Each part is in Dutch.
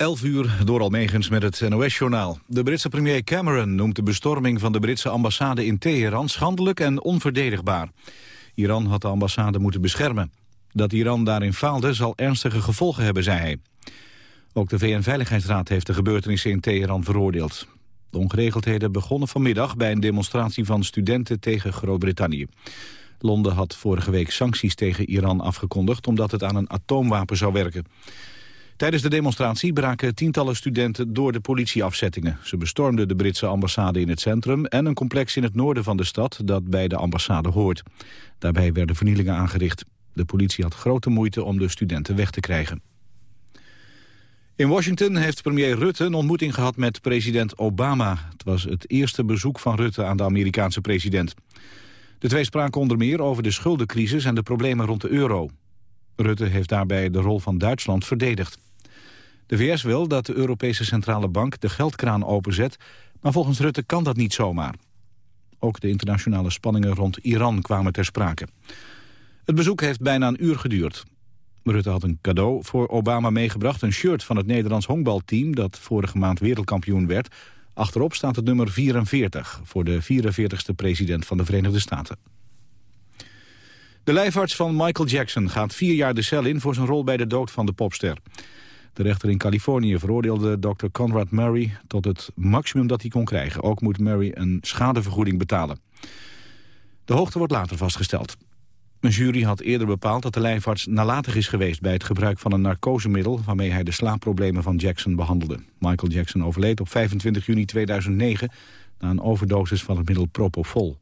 11 uur door Almegens met het NOS-journaal. De Britse premier Cameron noemt de bestorming van de Britse ambassade in Teheran schandelijk en onverdedigbaar. Iran had de ambassade moeten beschermen. Dat Iran daarin faalde zal ernstige gevolgen hebben, zei hij. Ook de VN-veiligheidsraad heeft de gebeurtenissen in Teheran veroordeeld. De ongeregeldheden begonnen vanmiddag bij een demonstratie van studenten tegen Groot-Brittannië. Londen had vorige week sancties tegen Iran afgekondigd omdat het aan een atoomwapen zou werken. Tijdens de demonstratie braken tientallen studenten door de politieafzettingen. Ze bestormden de Britse ambassade in het centrum en een complex in het noorden van de stad dat bij de ambassade hoort. Daarbij werden vernielingen aangericht. De politie had grote moeite om de studenten weg te krijgen. In Washington heeft premier Rutte een ontmoeting gehad met president Obama. Het was het eerste bezoek van Rutte aan de Amerikaanse president. De twee spraken onder meer over de schuldencrisis en de problemen rond de euro. Rutte heeft daarbij de rol van Duitsland verdedigd. De VS wil dat de Europese Centrale Bank de geldkraan openzet... maar volgens Rutte kan dat niet zomaar. Ook de internationale spanningen rond Iran kwamen ter sprake. Het bezoek heeft bijna een uur geduurd. Rutte had een cadeau voor Obama meegebracht. Een shirt van het Nederlands honkbalteam dat vorige maand wereldkampioen werd. Achterop staat het nummer 44 voor de 44ste president van de Verenigde Staten. De lijfarts van Michael Jackson gaat vier jaar de cel in voor zijn rol bij de dood van de popster. De rechter in Californië veroordeelde Dr. Conrad Murray tot het maximum dat hij kon krijgen. Ook moet Murray een schadevergoeding betalen. De hoogte wordt later vastgesteld. Een jury had eerder bepaald dat de lijfarts nalatig is geweest... bij het gebruik van een narcosemiddel... waarmee hij de slaapproblemen van Jackson behandelde. Michael Jackson overleed op 25 juni 2009... na een overdosis van het middel Propofol.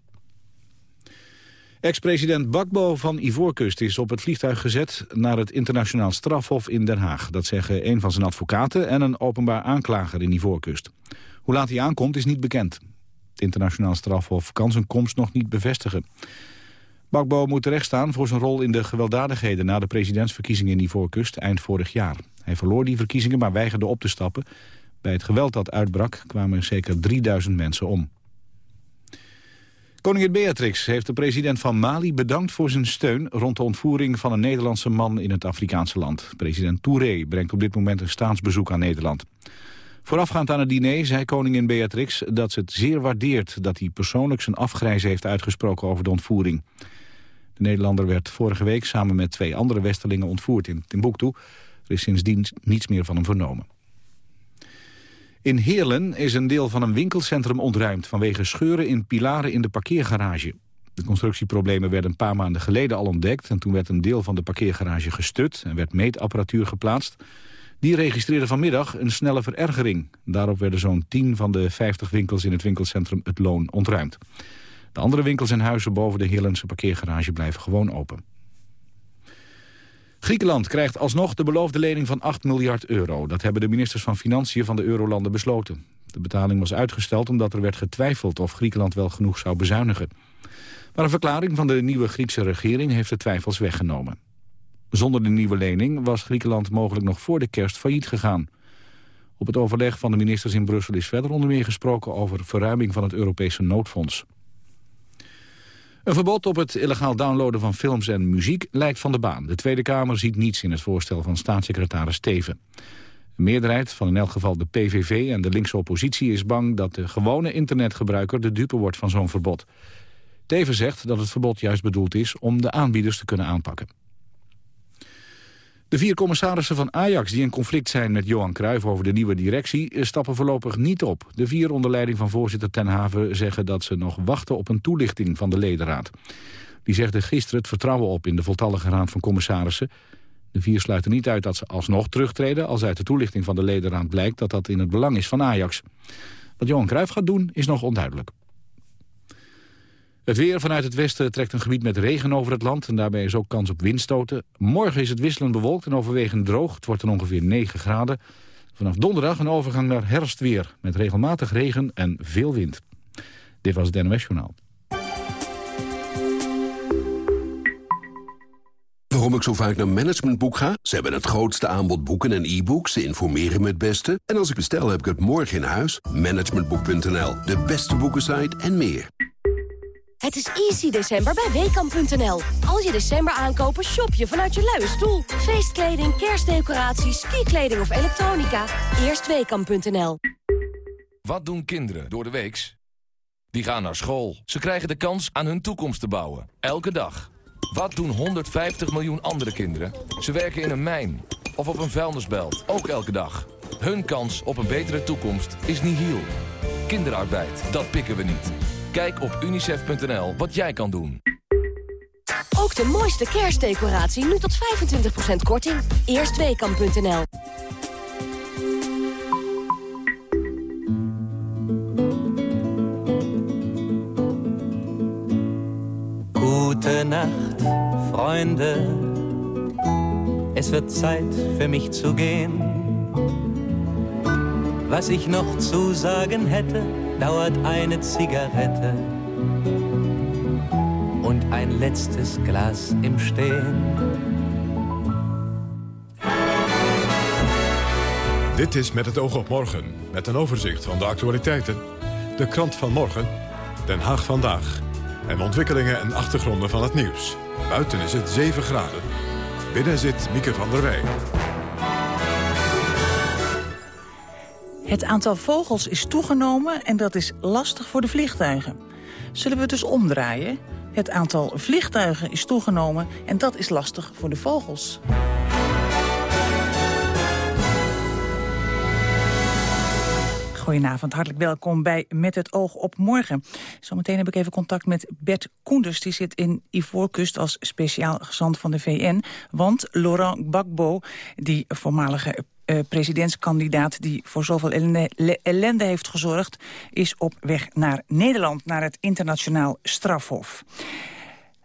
Ex-president Bakbo van Ivoorkust is op het vliegtuig gezet... naar het internationaal strafhof in Den Haag. Dat zeggen een van zijn advocaten en een openbaar aanklager in Ivoorkust. Hoe laat hij aankomt is niet bekend. Het internationaal strafhof kan zijn komst nog niet bevestigen. Bakbo moet terechtstaan voor zijn rol in de gewelddadigheden... na de presidentsverkiezingen in Ivoorkust eind vorig jaar. Hij verloor die verkiezingen, maar weigerde op te stappen. Bij het geweld dat uitbrak kwamen zeker 3000 mensen om. Koningin Beatrix heeft de president van Mali bedankt voor zijn steun... rond de ontvoering van een Nederlandse man in het Afrikaanse land. President Touré brengt op dit moment een staatsbezoek aan Nederland. Voorafgaand aan het diner zei koningin Beatrix dat ze het zeer waardeert... dat hij persoonlijk zijn afgrijzen heeft uitgesproken over de ontvoering. De Nederlander werd vorige week samen met twee andere Westerlingen ontvoerd in Timbuktu. Er is sindsdien niets meer van hem vernomen. In Heerlen is een deel van een winkelcentrum ontruimd... vanwege scheuren in pilaren in de parkeergarage. De constructieproblemen werden een paar maanden geleden al ontdekt... en toen werd een deel van de parkeergarage gestut... en werd meetapparatuur geplaatst. Die registreerde vanmiddag een snelle verergering. Daarop werden zo'n 10 van de 50 winkels in het winkelcentrum Het Loon ontruimd. De andere winkels en huizen boven de Heerlense parkeergarage blijven gewoon open. Griekenland krijgt alsnog de beloofde lening van 8 miljard euro. Dat hebben de ministers van Financiën van de eurolanden besloten. De betaling was uitgesteld omdat er werd getwijfeld of Griekenland wel genoeg zou bezuinigen. Maar een verklaring van de nieuwe Griekse regering heeft de twijfels weggenomen. Zonder de nieuwe lening was Griekenland mogelijk nog voor de kerst failliet gegaan. Op het overleg van de ministers in Brussel is verder onder meer gesproken over verruiming van het Europese noodfonds. Een verbod op het illegaal downloaden van films en muziek lijkt van de baan. De Tweede Kamer ziet niets in het voorstel van staatssecretaris Steven. Een meerderheid van in elk geval de PVV en de linkse oppositie is bang dat de gewone internetgebruiker de dupe wordt van zo'n verbod. Teven zegt dat het verbod juist bedoeld is om de aanbieders te kunnen aanpakken. De vier commissarissen van Ajax die in conflict zijn met Johan Cruijff over de nieuwe directie stappen voorlopig niet op. De vier onder leiding van voorzitter Ten Haven zeggen dat ze nog wachten op een toelichting van de ledenraad. Die zegde gisteren het vertrouwen op in de voltallige raad van commissarissen. De vier sluiten niet uit dat ze alsnog terugtreden als uit de toelichting van de ledenraad blijkt dat dat in het belang is van Ajax. Wat Johan Cruijff gaat doen is nog onduidelijk. Het weer vanuit het westen trekt een gebied met regen over het land... en daarbij is ook kans op windstoten. Morgen is het wisselend bewolkt en overwegend droog. Het wordt dan ongeveer 9 graden. Vanaf donderdag een overgang naar herfstweer... met regelmatig regen en veel wind. Dit was het NOS Journaal. Waarom ik zo vaak naar Managementboek ga? Ze hebben het grootste aanbod boeken en e-books. Ze informeren me het beste. En als ik bestel, heb ik het morgen in huis. Managementboek.nl, de beste boekensite en meer. Het is easy december bij Weekamp.nl. Als je december aankopen, shop je vanuit je luie stoel. Feestkleding, kerstdecoraties, skikleding of elektronica. Eerst Weekamp.nl. Wat doen kinderen door de weeks? Die gaan naar school. Ze krijgen de kans aan hun toekomst te bouwen. Elke dag. Wat doen 150 miljoen andere kinderen? Ze werken in een mijn of op een vuilnisbelt. Ook elke dag. Hun kans op een betere toekomst is nihil. Kinderarbeid, dat pikken we niet. Kijk op unicef.nl wat jij kan doen. Ook de mooiste kerstdecoratie nu tot 25% korting. Eerstweekam.nl Gute Nacht, Freunde. Es wird Zeit für mich zu gehen. Was ich noch zu sagen hätte, dauert eine Zigarette und ein letztes Glas im Stehen. Dit is Met het oog op morgen, met een overzicht van de actualiteiten. De krant van morgen, Den Haag vandaag. En ontwikkelingen en achtergronden van het nieuws. Buiten is het 7 graden. Binnen zit Mieke van der Wij. Het aantal vogels is toegenomen en dat is lastig voor de vliegtuigen. Zullen we het dus omdraaien? Het aantal vliegtuigen is toegenomen en dat is lastig voor de vogels. Goedenavond, hartelijk welkom bij Met het oog op morgen. Zometeen heb ik even contact met Bert Koenders. Die zit in Ivoorkust als speciaal gezant van de VN. Want Laurent Gbagbo, die voormalige uh, presidentskandidaat die voor zoveel ellende, heeft gezorgd... is op weg naar Nederland, naar het internationaal strafhof.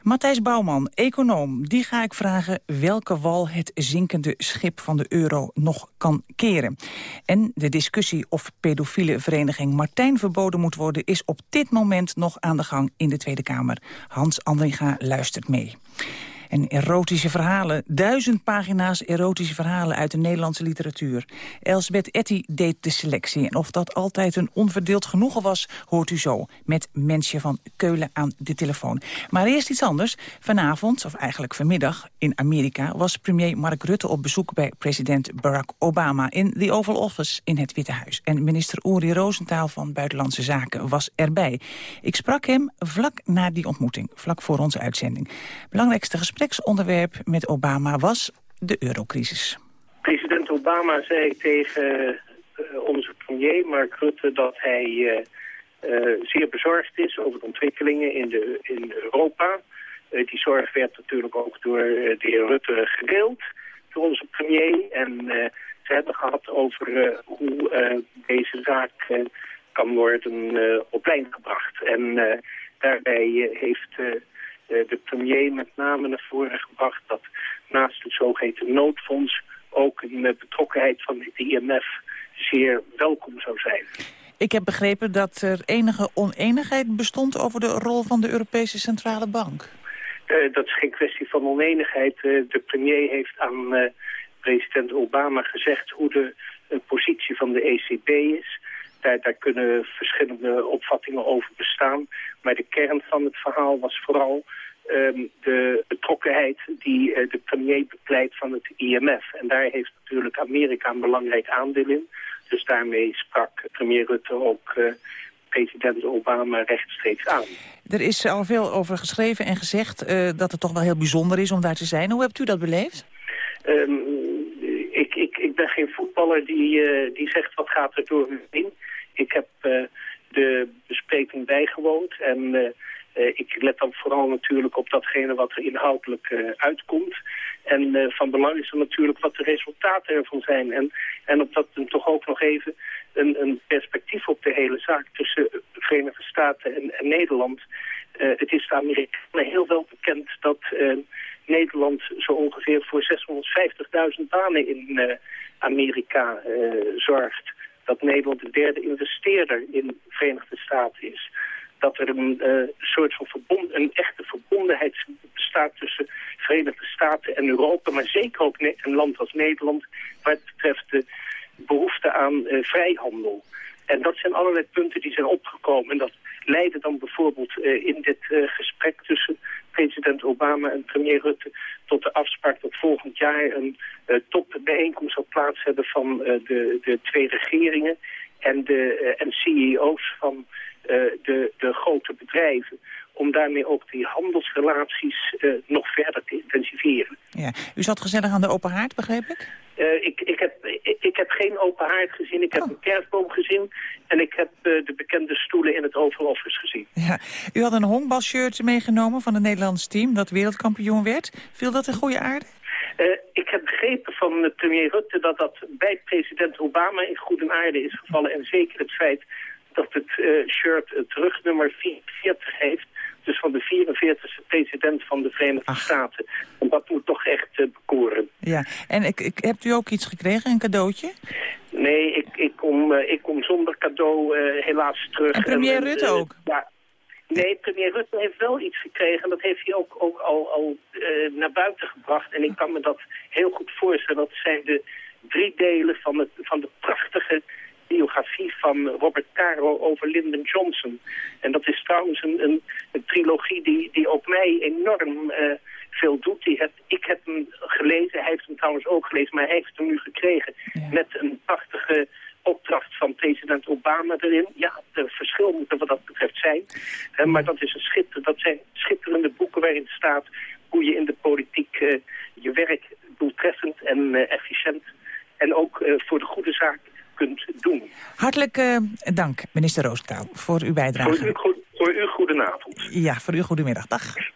Matthijs Bouwman, econoom, die ga ik vragen welke wal het zinkende schip van de euro nog kan keren. En de discussie of pedofiele vereniging Martijn verboden moet worden... is op dit moment nog aan de gang in de Tweede Kamer. Hans Andringa luistert mee. En erotische verhalen, duizend pagina's erotische verhalen uit de Nederlandse literatuur. Elsbeth Etty deed de selectie. En of dat altijd een onverdeeld genoegen was, hoort u zo. Met Mensje van Keulen aan de telefoon. Maar eerst iets anders. Vanavond, of eigenlijk vanmiddag, in Amerika... was premier Mark Rutte op bezoek bij president Barack Obama... in the Oval Office in het Witte Huis. En minister Uri Rosenthal van Buitenlandse Zaken was erbij. Ik sprak hem vlak na die ontmoeting, vlak voor onze uitzending. Belangrijkste gesprek gespreksonderwerp met Obama was de eurocrisis. President Obama zei tegen uh, onze premier Mark Rutte dat hij uh, uh, zeer bezorgd is over de ontwikkelingen in, de, in Europa. die zorg werd natuurlijk ook door de heer Rutte gedeeld door onze premier. En ze hebben gehad over hoe deze zaak kan worden op lijn gebracht. En daarbij heeft eh, de premier met name naar voren gebracht dat naast het zogeheten noodfonds ook een eh, betrokkenheid van het IMF zeer welkom zou zijn. Ik heb begrepen dat er enige oneenigheid bestond over de rol van de Europese Centrale Bank. Uh, dat is geen kwestie van oneenigheid. Uh, de premier heeft aan uh, president Obama gezegd hoe de positie van de ECB is. Daar, daar, kunnen verschillende opvattingen over bestaan. Maar de kern van het verhaal was vooral um, de betrokkenheid die uh, de premier bepleit van het IMF. En daar heeft natuurlijk Amerika een belangrijk aandeel in. Dus daarmee sprak premier Rutte ook uh, president Obama rechtstreeks aan. Er is al veel over geschreven en gezegd uh, dat het toch wel heel bijzonder is om daar te zijn. Hoe hebt u dat beleefd? Um, ik, ik, ik ben geen voetballer die, uh, die zegt wat gaat er door me heen. Ik heb uh, de bespreking bijgewoond en ik let dan vooral natuurlijk op datgene wat er inhoudelijk uh, uitkomt. En uh, van belang is dan natuurlijk wat de resultaten ervan zijn. En, en op dat toch ook nog even een, een perspectief op de hele zaak tussen de Verenigde Staten en, en Nederland. het is de Amerikanen heel wel bekend dat Nederland zo ongeveer voor 650.000 banen in Amerika zorgt. Dat Nederland de derde investeerder in de Verenigde Staten is dat er een uh, soort van verbond, een echte verbondenheid bestaat tussen Verenigde Staten en Europa, maar zeker ook een land als Nederland, wat betreft de behoefte aan uh, vrijhandel. En dat zijn allerlei punten die zijn opgekomen. En dat leidde dan bijvoorbeeld in dit gesprek tussen president Obama en premier Rutte tot de afspraak dat volgend jaar een topbijeenkomst zal plaats hebben van de, de twee regeringen en de en CEO's van de, de grote bedrijven om daarmee ook die handelsrelaties uh, nog verder te intensiveren. Ja. U zat gezellig aan de open haard, begreep ik? Uh, ik, ik, heb, ik, ik, heb geen open haard gezien, ik heb oh. een kerstboom gezien... en ik heb uh, de bekende stoelen in het Oval Office gezien. Ja. U had een honkbalshirt meegenomen van het Nederlandse team... dat wereldkampioen werd. Viel dat in goede aarde? Ik heb begrepen van premier Rutte dat dat bij president Obama in goede aarde is gevallen. En zeker het feit dat het uh, shirt het rugnummer 44 heeft. Dus van de 44e president van de Verenigde Staten. En dat moet toch echt uh, bekoren. Ja, en ik, ik, hebt u ook iets gekregen, een cadeautje? Nee, ik, ik, kom, uh, ik kom zonder cadeau helaas terug. En premier en, Rutte ook? Ja, Nee, premier Rutte heeft wel iets gekregen. Dat heeft hij ook, ook al, al naar buiten gebracht. En ik kan me dat heel goed voorstellen. Dat zijn de drie delen van, het, van de prachtige biografie van Robert Caro over Lyndon Johnson. En dat is trouwens een, een, een trilogie die, die ook mij enorm uh, veel doet. Die heb, ik heb hem gelezen, hij heeft hem trouwens ook gelezen, maar hij heeft hem nu gekregen met een prachtige opdracht van president Obama erin. Ja, het verschil moet er wat dat betreft zijn. Uh, maar dat, is een schitter, dat zijn schitterende boeken waarin staat hoe je in de politiek uh, je werk doeltreffend en efficiënt en ook voor de goede zaak doen. Hartelijk uh, dank, minister Rooskou, voor uw bijdrage. Voor u, goed, voor u goedenavond. Ja, voor u goedemiddag. Dag. Dag, dag.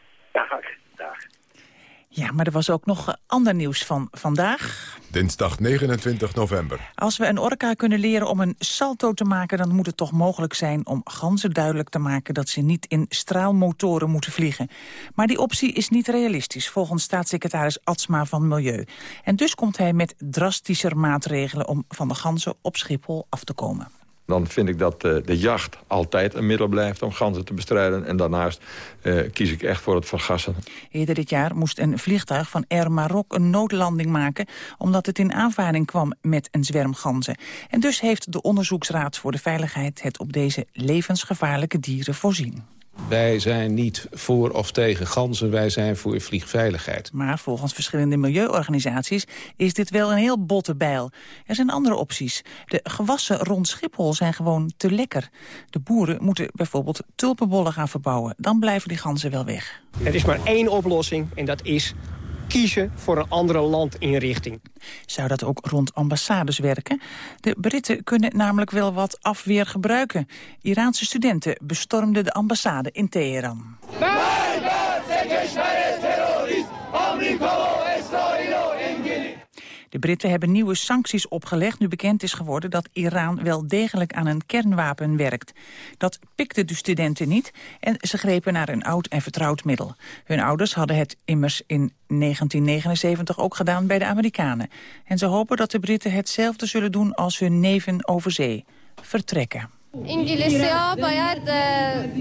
Ja, maar er was ook nog ander nieuws van vandaag. Dinsdag 29 november. Als we een orka kunnen leren om een salto te maken... dan moet het toch mogelijk zijn om ganzen duidelijk te maken... dat ze niet in straalmotoren moeten vliegen. Maar die optie is niet realistisch, volgens staatssecretaris Atsma van Milieu. En dus komt hij met drastischer maatregelen... om van de ganzen op Schiphol af te komen. Dan vind ik dat uh, de jacht altijd een middel blijft om ganzen te bestrijden. En daarnaast uh, kies ik echt voor het vergassen. Eerder dit jaar moest een vliegtuig van Air Maroc een noodlanding maken... omdat het in aanvaring kwam met een zwerm ganzen. En dus heeft de Onderzoeksraad voor de Veiligheid... het op deze levensgevaarlijke dieren voorzien. Wij zijn niet voor of tegen ganzen, wij zijn voor vliegveiligheid. Maar volgens verschillende milieuorganisaties is dit wel een heel botte bijl. Er zijn andere opties. De gewassen rond Schiphol zijn gewoon te lekker. De boeren moeten bijvoorbeeld tulpenbollen gaan verbouwen. Dan blijven die ganzen wel weg. Er is maar één oplossing en dat is kiezen voor een andere landinrichting. Zou dat ook rond ambassades werken? De Britten kunnen namelijk wel wat afweer gebruiken. Iraanse studenten bestormden de ambassade in Teheran. De Britten hebben nieuwe sancties opgelegd nu bekend is geworden dat Iran wel degelijk aan een kernwapen werkt. Dat pikte de studenten niet en ze grepen naar een oud en vertrouwd middel. Hun ouders hadden het immers in 1979 ook gedaan bij de Amerikanen. En ze hopen dat de Britten hetzelfde zullen doen als hun neven over zee. Vertrekken. انگلیسیا باید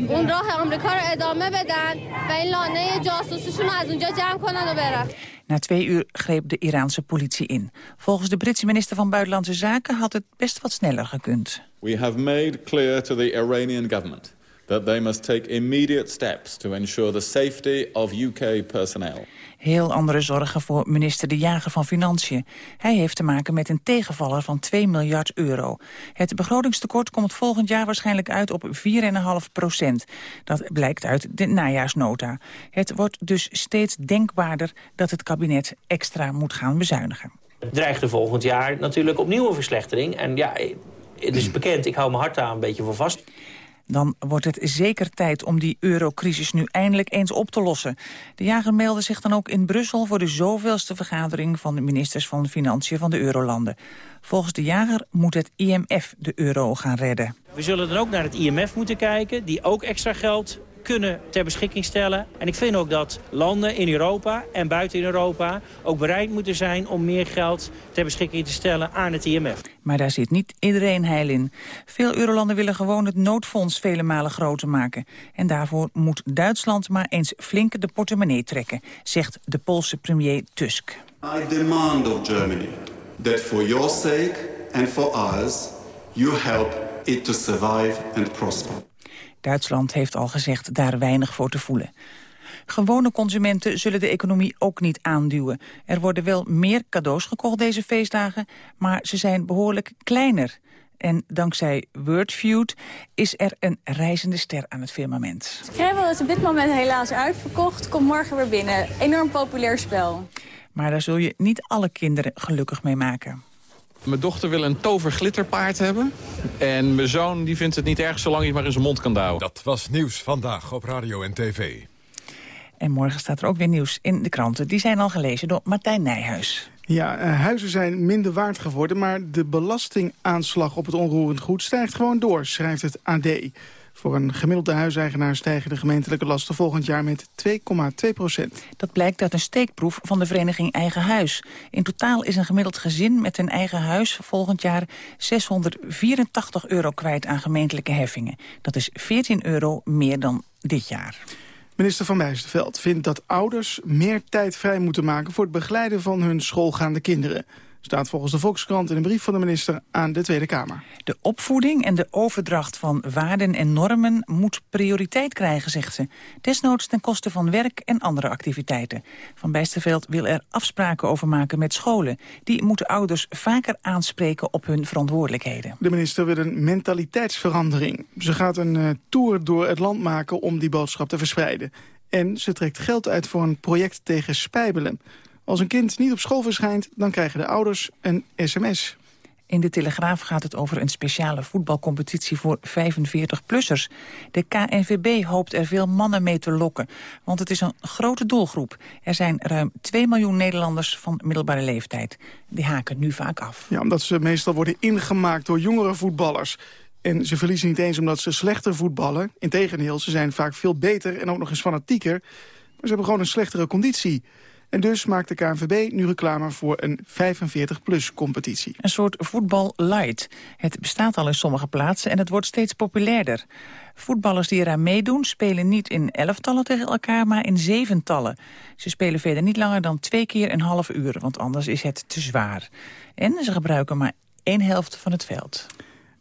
اون راه آمریکا رو ادامه بدن و این لانه جاسوسیشون از اونجا جمع کنن و برن. Na twee uur greep de Iraanse politie in. Volgens de Britse minister van Buitenlandse Zaken had het best wat sneller gekund. We have made clear to the Iranian government that they must take immediate steps to ensure the safety of UK personnel. Heel andere zorgen voor minister De Jager van Financiën. Hij heeft te maken met een tegenvaller van 2 miljard euro. Het begrotingstekort komt volgend jaar waarschijnlijk uit op 4,5 procent. Dat blijkt uit de najaarsnota. Het wordt dus steeds denkbaarder dat het kabinet extra moet gaan bezuinigen. Dreigt volgend jaar natuurlijk opnieuw een verslechtering. En ja, het is bekend, ik hou mijn hart daar een beetje voor vast. Dan wordt het zeker tijd om die eurocrisis nu eindelijk eens op te lossen. De jager meldde zich dan ook in Brussel voor de zoveelste vergadering van de ministers van Financiën van de eurolanden. Volgens de jager moet het IMF de euro gaan redden. We zullen dan ook naar het IMF moeten kijken, die ook extra geld kunnen ter beschikking stellen. En ik vind ook dat landen in Europa en buiten Europa ook bereid moeten zijn om meer geld ter beschikking te stellen aan het IMF. Maar daar zit niet iedereen heil in. Veel eurolanden willen gewoon het noodfonds vele malen groter maken. En daarvoor moet Duitsland maar eens flink de portemonnee trekken, zegt de Poolse premier Tusk. I demand of Germany that for your sake and for ours you help it to survive and prosper. Duitsland heeft al gezegd daar weinig voor te voelen. Gewone consumenten zullen de economie ook niet aanduwen. Er worden wel meer cadeaus gekocht deze feestdagen, maar ze zijn behoorlijk kleiner. En dankzij Wordfeud is er een reizende ster aan het firmament. Scrabble is op dit moment helaas uitverkocht. Kom morgen weer binnen. Enorm populair spel. Maar daar zul je niet alle kinderen gelukkig mee maken. Mijn dochter wil een toverglitterpaard hebben. En mijn zoon die vindt het niet erg zolang hij het maar in zijn mond kan douwen. Dat was Nieuws Vandaag op Radio en TV. En morgen staat er ook weer nieuws in de kranten. Die zijn al gelezen door Martijn Nijhuis. Ja, uh, huizen zijn minder waard geworden... maar de belastingaanslag op het onroerend goed stijgt gewoon door, schrijft het AD. Voor een gemiddelde huiseigenaar stijgen de gemeentelijke lasten volgend jaar met 2,2 procent. Dat blijkt uit een steekproef van de vereniging Eigen Huis. In totaal is een gemiddeld gezin met een eigen huis volgend jaar 684 euro kwijt aan gemeentelijke heffingen. Dat is 14 euro meer dan dit jaar. Minister Van Bijsterveld vindt dat ouders meer tijd vrij moeten maken... voor het begeleiden van hun schoolgaande kinderen staat volgens de Volkskrant in een brief van de minister aan de Tweede Kamer. De opvoeding en de overdracht van waarden en normen moet prioriteit krijgen, zegt ze. Desnoods ten koste van werk en andere activiteiten. Van Bijsterveld wil er afspraken over maken met scholen. Die moeten ouders vaker aanspreken op hun verantwoordelijkheden. De minister wil een mentaliteitsverandering. Ze gaat een uh, tour door het land maken om die boodschap te verspreiden. En ze trekt geld uit voor een project tegen spijbelen. Als een kind niet op school verschijnt, dan krijgen de ouders een sms. In de Telegraaf gaat het over een speciale voetbalcompetitie voor 45-plussers. De KNVB hoopt er veel mannen mee te lokken, want het is een grote doelgroep. Er zijn ruim 2 miljoen Nederlanders van middelbare leeftijd. Die haken nu vaak af. Ja, omdat ze meestal worden ingemaakt door jongere voetballers. En ze verliezen niet eens omdat ze slechter voetballen. Integendeel, ze zijn vaak veel beter en ook nog eens fanatieker. Maar ze hebben gewoon een slechtere conditie. En dus maakt de KNVB nu reclame voor een 45-plus competitie. Een soort voetbal light. Het bestaat al in sommige plaatsen en het wordt steeds populairder. Voetballers die eraan meedoen spelen niet in elftallen tegen elkaar, maar in zeventallen. Ze spelen verder niet langer dan twee keer een half uur, want anders is het te zwaar. En ze gebruiken maar één helft van het veld.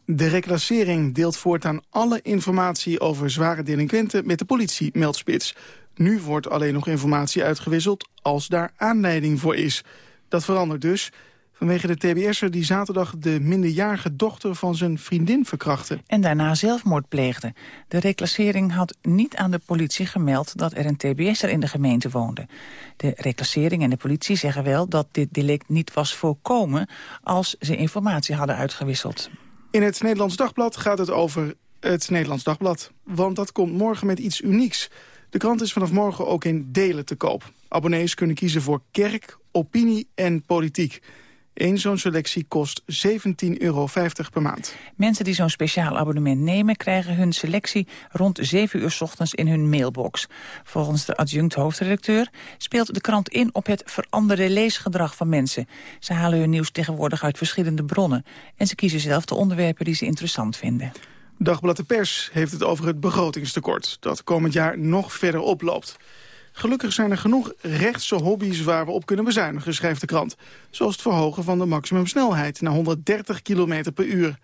De reclassering deelt voortaan alle informatie over zware delinquenten met de politie, meldt Spits. Nu wordt alleen nog informatie uitgewisseld als daar aanleiding voor is. Dat verandert dus vanwege de TBS'er die zaterdag de minderjarige dochter van zijn vriendin verkrachtte. En daarna zelfmoord pleegde. De reclassering had niet aan de politie gemeld dat er een TBS'er in de gemeente woonde. De reclassering en de politie zeggen wel dat dit delict niet was voorkomen als ze informatie hadden uitgewisseld. In het Nederlands Dagblad gaat het over het Nederlands Dagblad. Want dat komt morgen met iets unieks. De krant is vanaf morgen ook in delen te koop. Abonnees kunnen kiezen voor kerk, opinie en politiek. Eén zo'n selectie kost 17,50 euro per maand. Mensen die zo'n speciaal abonnement nemen... krijgen hun selectie rond 7 uur s ochtends in hun mailbox. Volgens de adjunct hoofdredacteur speelt de krant in... op het veranderde leesgedrag van mensen. Ze halen hun nieuws tegenwoordig uit verschillende bronnen. En ze kiezen zelf de onderwerpen die ze interessant vinden. Dagblad de Pers heeft het over het begrotingstekort... dat komend jaar nog verder oploopt. Gelukkig zijn er genoeg rechtse hobby's waar we op kunnen bezuinigen, schrijft de krant. Zoals het verhogen van de maximumsnelheid naar 130 km per uur.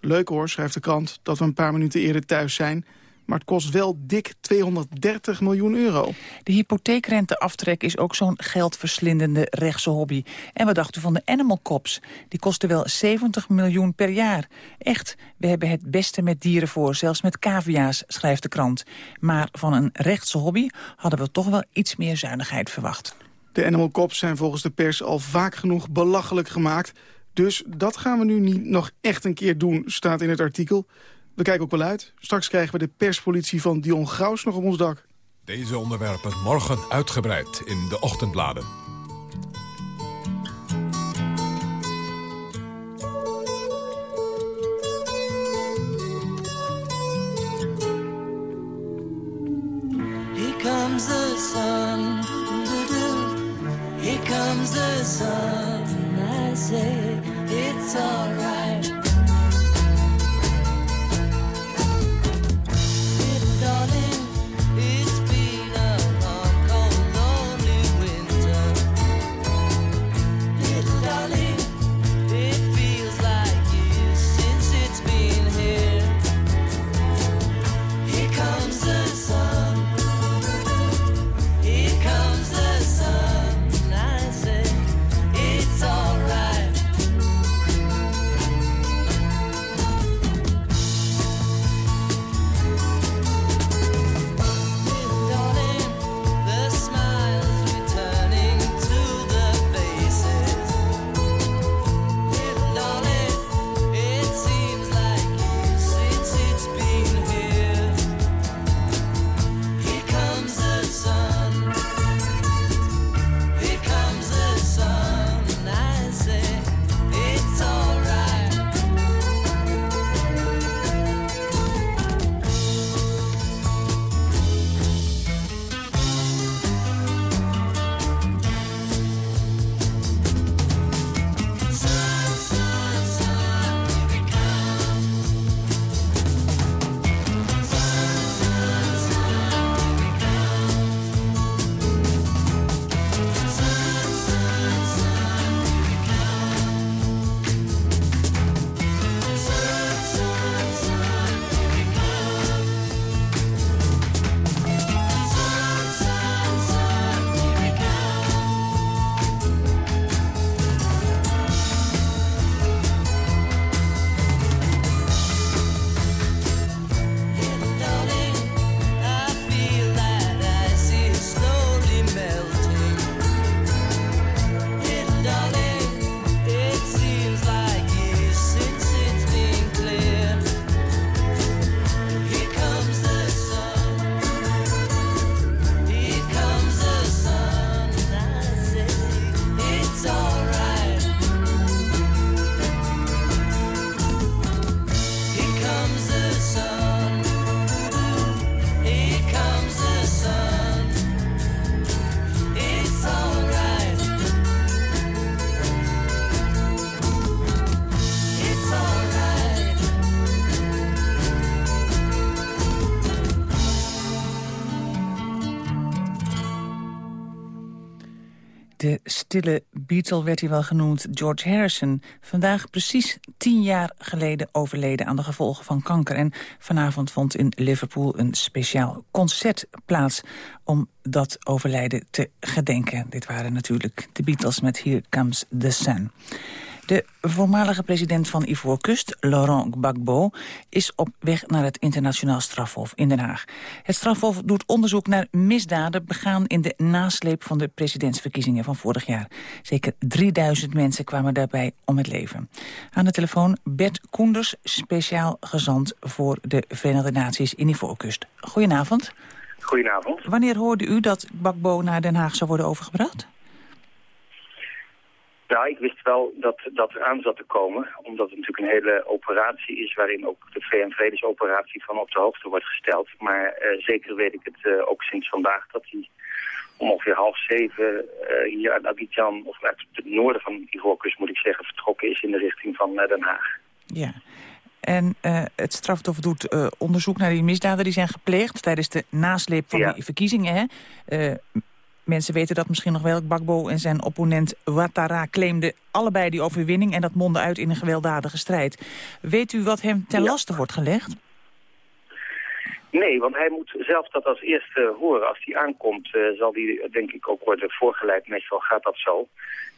Leuk hoor, schrijft de krant, dat we een paar minuten eerder thuis zijn... Maar het kost wel dik 230 miljoen euro. De hypotheekrenteaftrek is ook zo'n geldverslindende rechtse hobby. En we dachten van de Animal Cops. Die kosten wel 70 miljoen per jaar. Echt, we hebben het beste met dieren voor, zelfs met cavia's, schrijft de krant. Maar van een rechtse hobby hadden we toch wel iets meer zuinigheid verwacht. De Animal Cops zijn volgens de pers al vaak genoeg belachelijk gemaakt... Dus dat gaan we nu niet nog echt een keer doen, staat in het artikel. We kijken ook wel uit. Straks krijgen we de perspolitie van Dion Graus nog op ons dak. Deze onderwerpen morgen uitgebreid in de ochtendbladen. Here comes the sun, here comes the sun, I say it's alright. Stille Beatle werd hij wel genoemd, George Harrison. Vandaag precies tien jaar geleden overleden aan de gevolgen van kanker. En vanavond vond in Liverpool een speciaal concert plaats... om dat overlijden te gedenken. Dit waren natuurlijk de Beatles met Here Comes the Sun. De voormalige president van Ivoorkust, Laurent Gbagbo... is op weg naar het internationaal strafhof in Den Haag. Het strafhof doet onderzoek naar misdaden... begaan in de nasleep van de presidentsverkiezingen van vorig jaar. Zeker 3000 mensen kwamen daarbij om het leven. Aan de telefoon Bert Koenders, speciaal gezant... voor de Verenigde Naties in Ivoorkust. Goedenavond. Goedenavond. Wanneer hoorde u dat Gbagbo naar Den Haag zou worden overgebracht? Nou, ik wist wel dat dat eraan zat te komen, omdat het natuurlijk een hele operatie is waarin ook de VN-vredesoperatie van op de hoogte wordt gesteld. Maar uh, zeker weet ik het uh, ook sinds vandaag dat hij om ongeveer half zeven uh, hier uit Abidjan, of uit het noorden van Ivoorkust moet ik zeggen, vertrokken is in de richting van Den Haag. Ja. En het strafhof doet onderzoek naar die misdaden die zijn gepleegd tijdens de nasleep van ja. die verkiezingen. Hè? Mensen weten dat misschien nog wel. Gbagbo en zijn opponent Ouattara claimden allebei die overwinning... en dat mondde uit in een gewelddadige strijd. Weet u wat hem ten laste wordt gelegd? Nee, want hij moet zelf dat als eerste horen. Als hij aankomt uh, zal hij denk ik ook worden voorgeleid. Meestal gaat dat zo.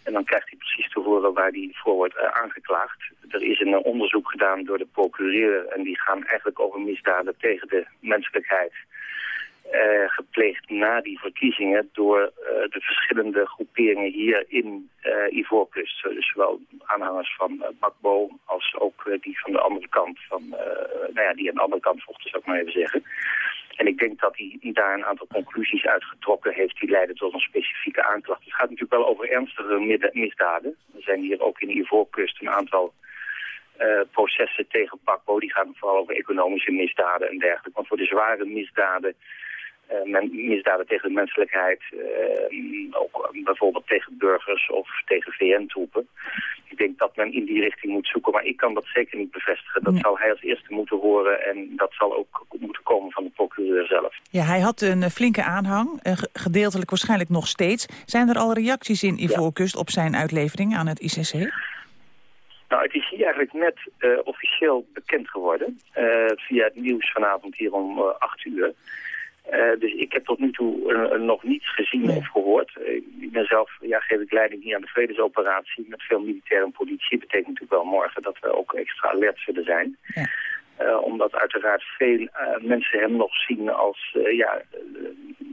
En dan krijgt hij precies te horen waar hij voor wordt uh, aangeklaagd. Er is een uh, onderzoek gedaan door de procureur. En die gaan eigenlijk over misdaden tegen de menselijkheid. Uh, gepleegd na die verkiezingen door uh, de verschillende groeperingen hier in uh, Ivoorkust. Dus zowel aanhangers van Bakbo als ook die van de andere kant, van, nou ja, die aan de andere kant vochten, zou ik maar even zeggen. En ik denk dat hij daar een aantal conclusies uitgetrokken heeft die leiden tot een specifieke aanklacht. Het gaat natuurlijk wel over ernstige misdaden. Er zijn hier ook in Ivoorkust een aantal processen tegen Bakbo. Die gaan vooral over economische misdaden en dergelijke. Want voor de zware misdaden misdaden tegen de menselijkheid, uh, ook bijvoorbeeld tegen burgers of tegen VN-troepen. Ik denk dat men in die richting moet zoeken, maar ik kan dat zeker niet bevestigen. Dat nee. zal hij als eerste moeten horen en dat zal ook moeten komen van de procureur zelf. Ja, hij had een flinke aanhang, gedeeltelijk waarschijnlijk nog steeds. Zijn er al reacties in Ivoorkust ja. op zijn uitlevering aan het ICC? Nou, het is hier eigenlijk net uh, officieel bekend geworden. Uh, via het nieuws vanavond hier om uh, 8 uur. Uh, dus ik heb tot nu toe uh, nog niets gezien nee. of gehoord. Uh, ik ben zelf, ja, geef ik leiding hier aan de vredesoperatie met veel militair en politie. Dat betekent natuurlijk wel morgen dat we ook extra alert zullen zijn. Ja. omdat uiteraard veel mensen hem nog zien als ja,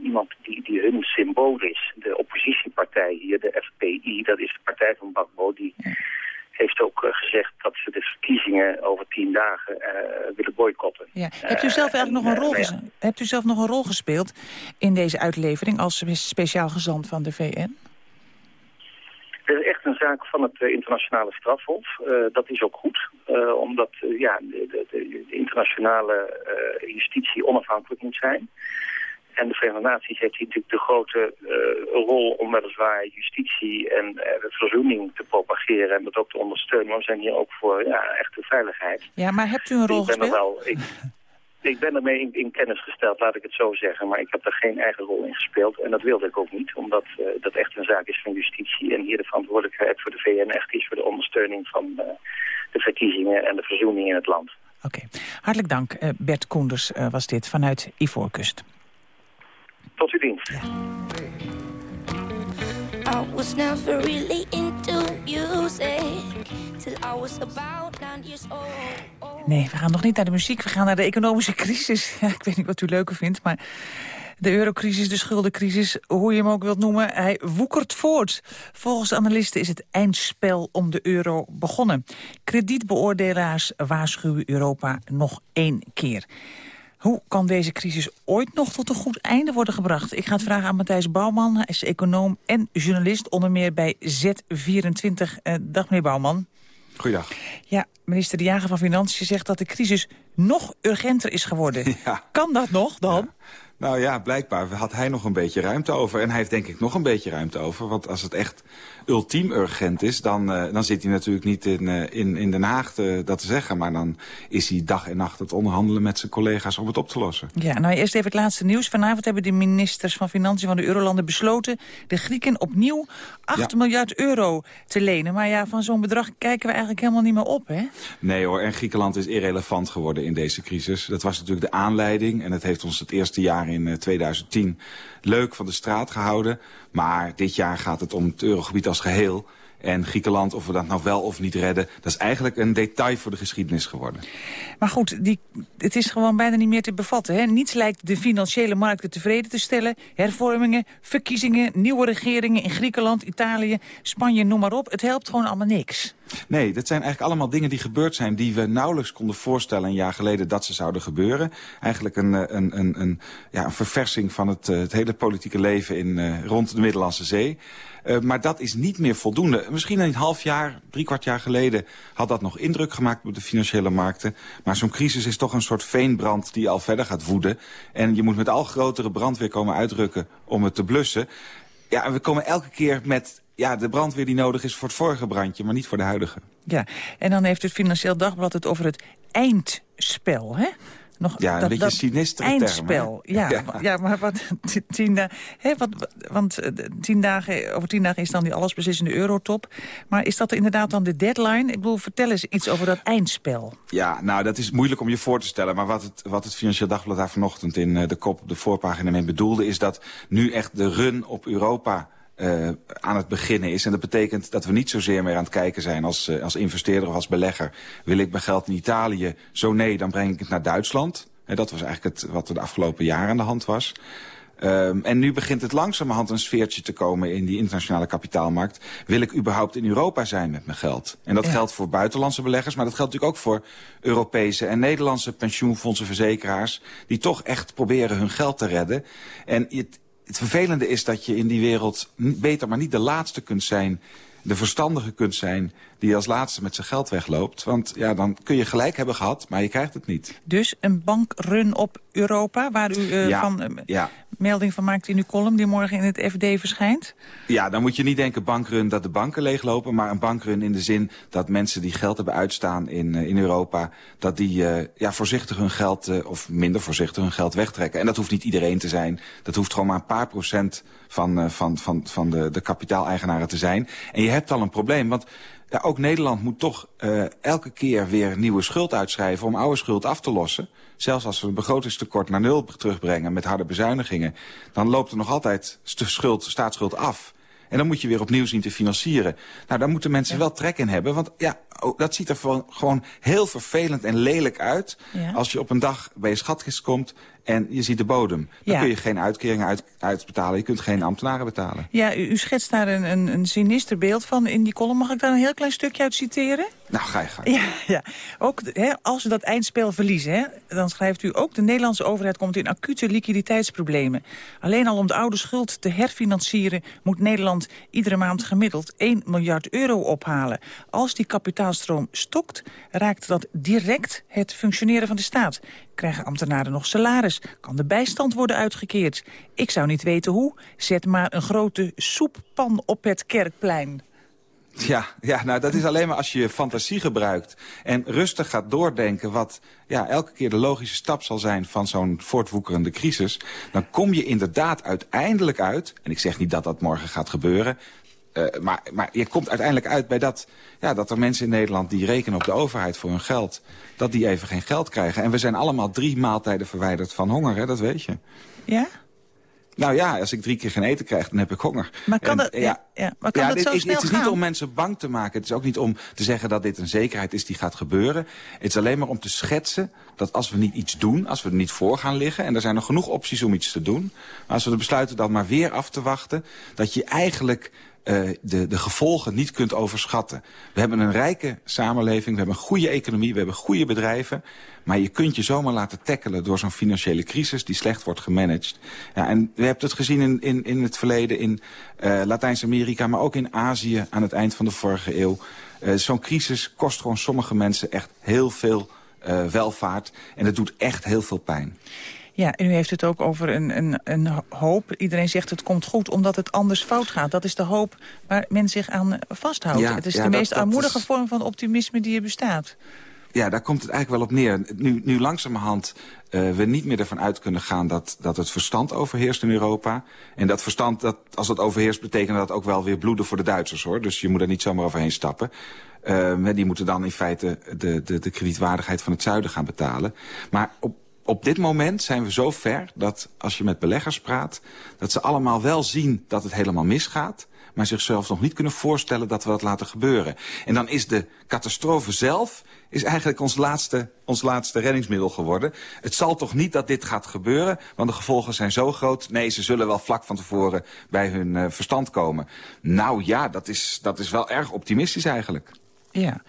iemand die, die hun symbool is. De oppositiepartij hier, de FPI, dat is de partij van Bakbo, die... Ja heeft ook uh, gezegd dat ze de verkiezingen over tien dagen uh, willen boycotten. Ja. Hebt, u zelf eigenlijk nog een rol ja. Hebt u zelf nog een rol gespeeld in deze uitlevering als speciaal gezant van de VN? Het is echt een zaak van het internationale strafhof. dat is ook goed, omdat ja, de, de, de, internationale justitie onafhankelijk moet zijn. En de Verenigde Naties heeft hier natuurlijk de grote uh, rol om weliswaar justitie en uh, verzoening te propageren en dat ook te ondersteunen. Maar we zijn hier ook voor ja, echte veiligheid. Ja, maar hebt u een rol ik ben gespeeld? Er wel, ik, ik ben ermee in, in, kennis gesteld, laat ik het zo zeggen. Maar ik heb er geen eigen rol in gespeeld. En dat wilde ik ook niet, omdat uh, dat echt een zaak is van justitie. En hier de verantwoordelijkheid voor de VN echt is voor de ondersteuning van de verkiezingen en de verzoening in het land. Oké, okay. hartelijk dank. Bert Koenders was dit vanuit Ivoorkust. Tot uw dienst. Ja. I was never really into music till I was about nine years old. Nee, we gaan nog niet naar de muziek. We gaan naar de economische crisis. Ja, ik weet niet wat u leuker vindt, maar de eurocrisis, de schuldencrisis, hoe je hem ook wilt noemen, hij woekert voort. Volgens analisten is het eindspel om de euro begonnen. Kredietbeoordelaars waarschuwen Europa nog één keer. Hoe kan deze crisis ooit nog tot een goed einde worden gebracht? Ik ga het vragen aan Matthijs Bouwman. Hij is econoom en journalist, onder meer bij Z24. Uh, dag meneer Bouwman. Goeiedag. Ja, minister De Jager van Financiën zegt dat de crisis nog urgenter is geworden. Ja. Kan dat nog dan? Ja. Nou ja, blijkbaar had hij nog een beetje ruimte over. En hij heeft denk ik nog een beetje ruimte over. Want als het echt ultiem urgent is, dan, uh, dan zit hij natuurlijk niet in, uh, in, in Den Haag te, dat te zeggen. Maar dan is hij dag en nacht het onderhandelen met zijn collega's om het op te lossen. Ja, nou eerst even het laatste nieuws. Vanavond hebben de ministers van Financiën van de Eurolanden besloten... de Grieken opnieuw 8 miljard euro te lenen. Maar ja, van zo'n bedrag kijken we eigenlijk helemaal niet meer op, hè? Nee hoor, en Griekenland is irrelevant geworden in deze crisis. Dat was natuurlijk de aanleiding en het heeft ons het eerste jaar in uh, 2010 leuk van de straat gehouden. Maar dit jaar gaat het om het eurogebied als geheel. En Griekenland, of we dat nou wel of niet redden... dat is eigenlijk een detail voor de geschiedenis geworden. Maar goed, die, het is gewoon bijna niet meer te bevatten. Hè? Niets lijkt de financiële markten tevreden te stellen. Hervormingen, verkiezingen, nieuwe regeringen in Griekenland, Italië, Spanje, noem maar op. Het helpt gewoon allemaal niks. Nee, dat zijn eigenlijk allemaal dingen die gebeurd zijn... die we nauwelijks konden voorstellen een jaar geleden dat ze zouden gebeuren. Eigenlijk een, een, een, een, ja, een verversing van het, het hele politieke leven in, uh, rond de Middellandse Zee. Maar dat is niet meer voldoende. Misschien een half jaar, drie kwart jaar geleden... had dat nog indruk gemaakt op de financiële markten. Maar zo'n crisis is toch een soort veenbrand die al verder gaat woeden. En je moet met al grotere brandweer komen uitrukken om het te blussen. Ja, en we komen elke keer met ja, de brandweer die nodig is voor het vorige brandje... maar niet voor de huidige. Ja, en dan heeft het Financieel Dagblad het over het eindspel, hè? Nog, ja, een dat, beetje sinistere eindspel. Term, ja, ja. ja, maar wat, tien, hè, wat, want tien dagen, over tien dagen is dan die allesbeslissende eurotop. Maar is dat inderdaad dan de deadline? Ik bedoel, vertel eens iets over dat eindspel. Ja, nou, dat is moeilijk om je voor te stellen. Maar wat het, wat het Financieel Dagblad daar vanochtend in de kop op de voorpagina mee bedoelde... is dat nu echt de run op Europa... Uh, aan het beginnen is. En dat betekent dat we niet zozeer meer aan het kijken zijn als, uh, als investeerder of als belegger. Wil ik mijn geld in Italië? Zo nee, dan breng ik het naar Duitsland. En dat was eigenlijk het, wat er de afgelopen jaren aan de hand was. Um, en nu begint het langzamerhand een sfeertje te komen in die internationale kapitaalmarkt. Wil ik überhaupt in Europa zijn met mijn geld? En dat ja. geldt voor buitenlandse beleggers, maar dat geldt natuurlijk ook voor Europese en Nederlandse pensioenfondsen, verzekeraars, die toch echt proberen hun geld te redden. En het, het vervelende is dat je in die wereld beter maar niet de laatste kunt zijn... de verstandige kunt zijn die als laatste met zijn geld wegloopt. Want ja, dan kun je gelijk hebben gehad, maar je krijgt het niet. Dus een bankrun op Europa, waar u uh, ja, van uh, ja. melding van maakt in uw column... die morgen in het FD verschijnt? Ja, dan moet je niet denken bankrun dat de banken leeglopen... maar een bankrun in de zin dat mensen die geld hebben uitstaan in, uh, in Europa... dat die ja, voorzichtig hun geld, of minder voorzichtig hun geld wegtrekken. En dat hoeft niet iedereen te zijn. Dat hoeft gewoon maar een paar procent van, van, van, van de, de kapitaaleigenaren te zijn. En je hebt al een probleem, want... Ja, ook Nederland moet toch uh, elke keer weer nieuwe schuld uitschrijven om oude schuld af te lossen. Zelfs als we een begrotingstekort naar nul terugbrengen met harde bezuinigingen, dan loopt er nog altijd schuld, staatsschuld af. En dan moet je weer opnieuw zien te financieren. Nou, daar moeten mensen ja. wel trek in hebben. Want ja, dat ziet er gewoon heel vervelend en lelijk uit... Ja. als je op een dag bij je schatkist komt en je ziet de bodem. Dan ja. kun je geen uitkeringen uit, uitbetalen. Je kunt geen ambtenaren betalen. Ja, u, u schetst daar een, een, een sinister beeld van in die column. Mag ik daar een heel klein stukje uit citeren? Nou, ga je gang. Ja, ja. Ook hè, als we dat eindspel verliezen, hè, dan schrijft u ook... de Nederlandse overheid komt in acute liquiditeitsproblemen. Alleen al om de oude schuld te herfinancieren... moet Nederland iedere maand gemiddeld 1 miljard euro ophalen. Als die kapitaalstroom stokt, raakt dat direct het functioneren van de staat. Krijgen ambtenaren nog salaris? Kan de bijstand worden uitgekeerd? Ik zou niet weten hoe. Zet maar een grote soeppan op het kerkplein. Ja, ja, nou dat is alleen maar als je fantasie gebruikt en rustig gaat doordenken wat ja, elke keer de logische stap zal zijn van zo'n voortwoekerende crisis, dan kom je inderdaad uiteindelijk uit, en ik zeg niet dat dat morgen gaat gebeuren, uh, maar, maar je komt uiteindelijk uit bij dat, ja, dat er mensen in Nederland die rekenen op de overheid voor hun geld, dat die even geen geld krijgen. En we zijn allemaal drie maaltijden verwijderd van honger, hè, dat weet je. Ja? Nou ja, als ik drie keer geen eten krijg, dan heb ik honger. Maar kan en, dat, ja, ja, maar kan ja, dat dit, zo snel Het is gaan? niet om mensen bang te maken. Het is ook niet om te zeggen dat dit een zekerheid is die gaat gebeuren. Het is alleen maar om te schetsen dat als we niet iets doen, als we er niet voor gaan liggen... en er zijn nog genoeg opties om iets te doen... maar als we besluiten dan maar weer af te wachten... dat je eigenlijk uh, de, de gevolgen niet kunt overschatten. We hebben een rijke samenleving, we hebben een goede economie, we hebben goede bedrijven. Maar je kunt je zomaar laten tackelen door zo'n financiële crisis die slecht wordt gemanaged. Ja, en we hebben het gezien in, in, in het verleden in uh, Latijns-Amerika, maar ook in Azië aan het eind van de vorige eeuw. Uh, zo'n crisis kost gewoon sommige mensen echt heel veel welvaart. En het doet echt heel veel pijn. Ja, en u heeft het ook over een, een, een hoop. Iedereen zegt het komt goed omdat het anders fout gaat. Dat is de hoop waar men zich aan vasthoudt. Ja, het is ja, de meest dat armoedige is- vorm van optimisme die er bestaat. Ja, daar komt het eigenlijk wel op neer. Nu, nu langzamerhand eh, we niet meer ervan uit kunnen gaan dat, dat het verstand overheerst in Europa. En dat verstand, dat, als dat overheerst, betekent dat ook wel weer bloeden voor de Duitsers. hoor. Dus je moet er niet zomaar overheen stappen. Ehm, die moeten dan in feite de, de, de kredietwaardigheid van het zuiden gaan betalen. Maar op, op dit moment zijn we zo ver dat als je met beleggers praat... dat ze allemaal wel zien dat het helemaal misgaat maar zichzelf nog niet kunnen voorstellen dat we dat laten gebeuren. En dan is de catastrofe zelf is eigenlijk ons laatste, ons laatste reddingsmiddel geworden. Het zal toch niet dat dit gaat gebeuren, want de gevolgen zijn zo groot. Nee, ze zullen wel vlak van tevoren bij hun uh, verstand komen. Nou ja, dat is, dat is wel erg optimistisch eigenlijk. Ja.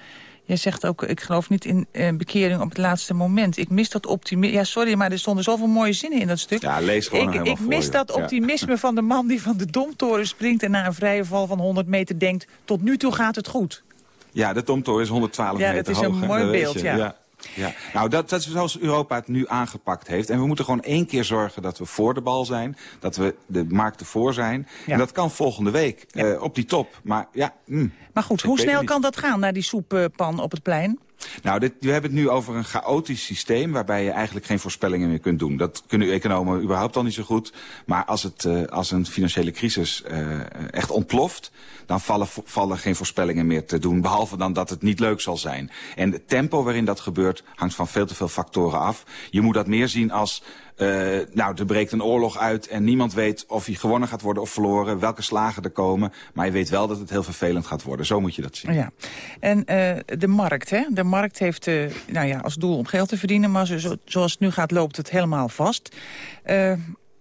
Jij zegt ook, ik geloof niet in uh, bekering op het laatste moment. Ik mis dat optimisme. Ja, sorry, maar er stonden zoveel mooie zinnen in dat stuk. Ja, lees gewoon Ik, helemaal ik mis voor, dat ja. optimisme van de man die van de domtoren springt... en na een vrije val van 100 meter denkt, tot nu toe gaat het goed. Ja, de domtoren is 112 Ja, meter dat is hoog. een mooi beeld, je. ja. ja. Ja, nou dat, dat is zoals Europa het nu aangepakt heeft. En we moeten gewoon één keer zorgen dat we voor de bal zijn. Dat we de markten voor zijn. Ja. En dat kan volgende week eh, op die top. Maar ja, mm, Maar goed, hoe snel kan dat gaan naar die soeppan op het plein? Nou, dit, we hebben het nu over een chaotisch systeem... waarbij je eigenlijk geen voorspellingen meer kunt doen. Dat kunnen economen überhaupt al niet zo goed. Maar als, het, uh, als een financiële crisis uh, echt ontploft... dan vallen, vallen geen voorspellingen meer te doen. Behalve dan dat het niet leuk zal zijn. En het tempo waarin dat gebeurt hangt van veel te veel factoren af. Je moet dat meer zien als... Uh, nou, er breekt een oorlog uit en niemand weet of hij gewonnen gaat worden of verloren. Welke slagen er komen. Maar je weet wel dat het heel vervelend gaat worden. Zo moet je dat zien. Ja. En uh, de markt, hè? De markt heeft uh, nou ja, als doel om geld te verdienen. Maar zo, zoals het nu gaat, loopt het helemaal vast.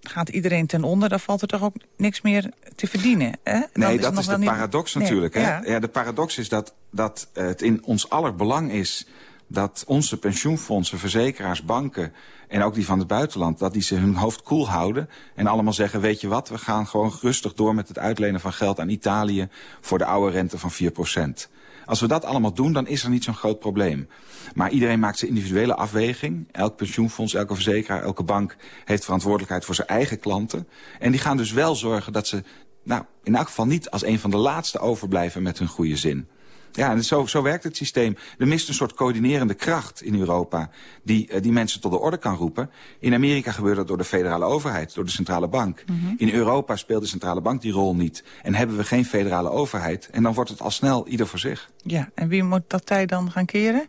Gaat iedereen ten onder, dan valt er toch ook niks meer te verdienen. Hè? Dan nee, is dat is de niet... paradox natuurlijk. Nee, hè? ja. Ja, de paradox is dat, dat het in ons aller belang is dat onze pensioenfondsen, verzekeraars, banken en ook die van het buitenland, dat die ze hun hoofd koel houden en allemaal zeggen, weet je wat, we gaan gewoon rustig door met het uitlenen van geld aan Italië voor de oude rente van 4%. Als we dat allemaal doen, dan is er niet zo'n groot probleem. Maar iedereen maakt zijn individuele afweging. Elk pensioenfonds, elke verzekeraar, elke bank heeft verantwoordelijkheid voor zijn eigen klanten. En die gaan dus wel zorgen dat ze, nou, in elk geval niet als een van de laatste overblijven met hun goede zin. Ja, en zo, zo werkt het systeem. Er mist een soort coördinerende kracht in Europa die, die mensen tot de orde kan roepen. In Amerika gebeurt dat door de federale overheid, door de centrale bank. Mm -hmm. In Europa speelt de centrale bank die rol niet. En hebben we geen federale overheid. En dan wordt het al snel ieder voor zich. Ja, en wie moet dat tij dan gaan keren?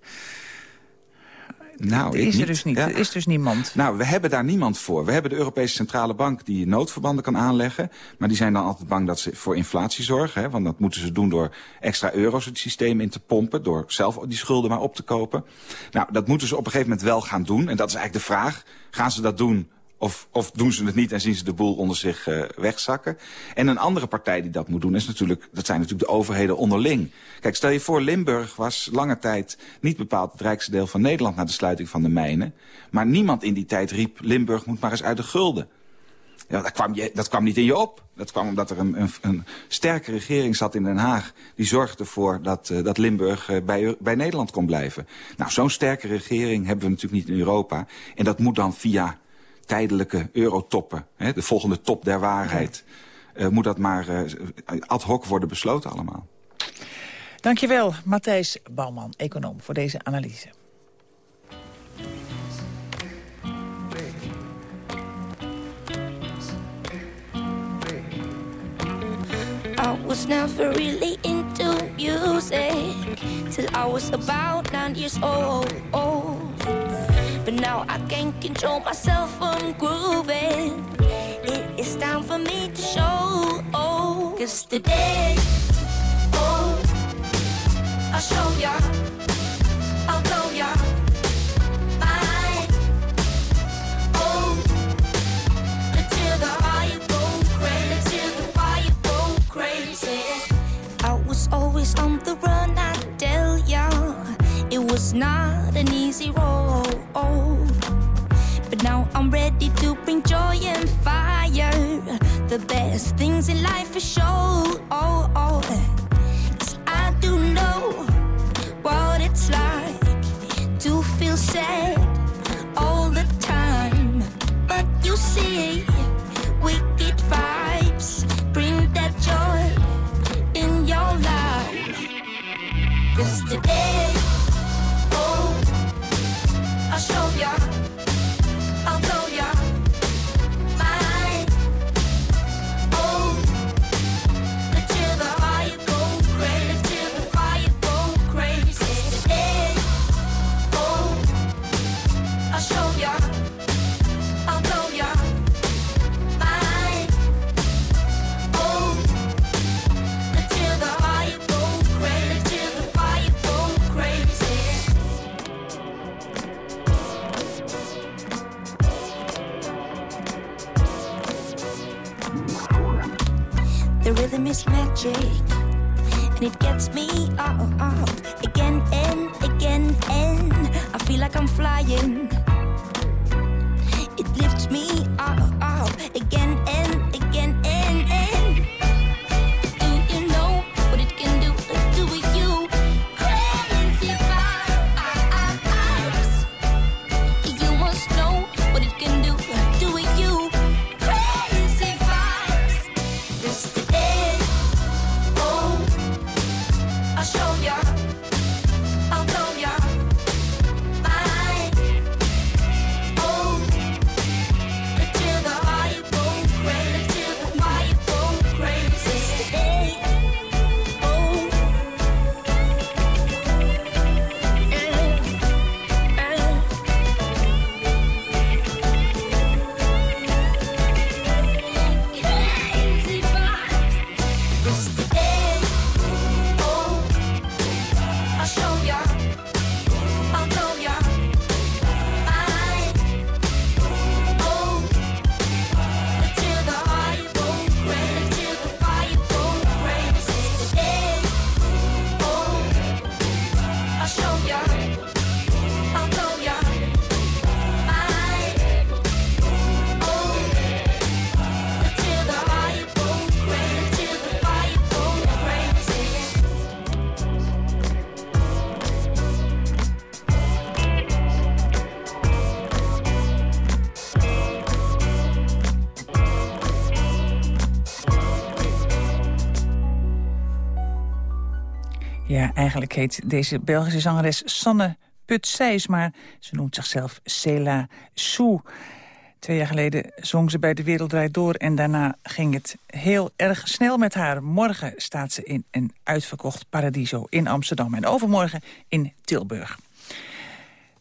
Nou, is er niet. dus niet. Ja. Er is dus niemand. Nou, we hebben daar niemand voor. We hebben de Europese Centrale Bank die noodverbanden kan aanleggen. Maar die zijn dan altijd bang dat ze voor inflatie zorgen. Hè? Want dat moeten ze doen door extra euro's het systeem in te pompen. Door zelf die schulden maar op te kopen. Nou, dat moeten ze op een gegeven moment wel gaan doen. En dat is eigenlijk de vraag. Gaan ze dat doen of, of doen ze het niet en zien ze de boel onder zich uh, wegzakken. En een andere partij die dat moet doen, is natuurlijk, dat zijn natuurlijk de overheden onderling. Kijk, stel je voor, Limburg was lange tijd niet bepaald het rijkste deel van Nederland... na de sluiting van de mijnen. Maar niemand in die tijd riep, Limburg moet maar eens uit de gulden. Ja, dat, kwam je, dat kwam niet in je op. Dat kwam omdat er een, een, een sterke regering zat in Den Haag... die zorgde ervoor dat, uh, dat Limburg uh, bij, bij Nederland kon blijven. Nou, zo'n sterke regering hebben we natuurlijk niet in Europa. En dat moet dan via tijdelijke eurotoppen, hè, de volgende top der waarheid... Uh, moet dat maar uh, ad hoc worden besloten allemaal. Dankjewel, Matthijs Bouwman, econoom, voor deze analyse. I was never really into music till I was about nine years old. But now I can't control myself from grooving. It is time for me to show. Oh, Cause today, oh, I'll show ya. I'll blow ya. Mind. Oh, until the fire crazy. Until the fire crazy. I was always on the run, I was not an easy road. But now I'm ready to bring joy and fire. The best things in life are oh. Cause I do know what it's like to feel sad all the time. But day. Wicked vibes, bring that joy in your life. It's the day. Oh, I'll show ya. Is magic, and it gets me up again and again, and I feel like I'm flying. Ja, eigenlijk heet deze Belgische zangeres Sanne Put maar ze noemt zichzelf Cela Sou. Twee jaar geleden zong ze bij De Wereld Draait Door... en daarna ging het heel erg snel met haar. Morgen staat ze in een uitverkocht Paradiso in Amsterdam... en overmorgen in Tilburg.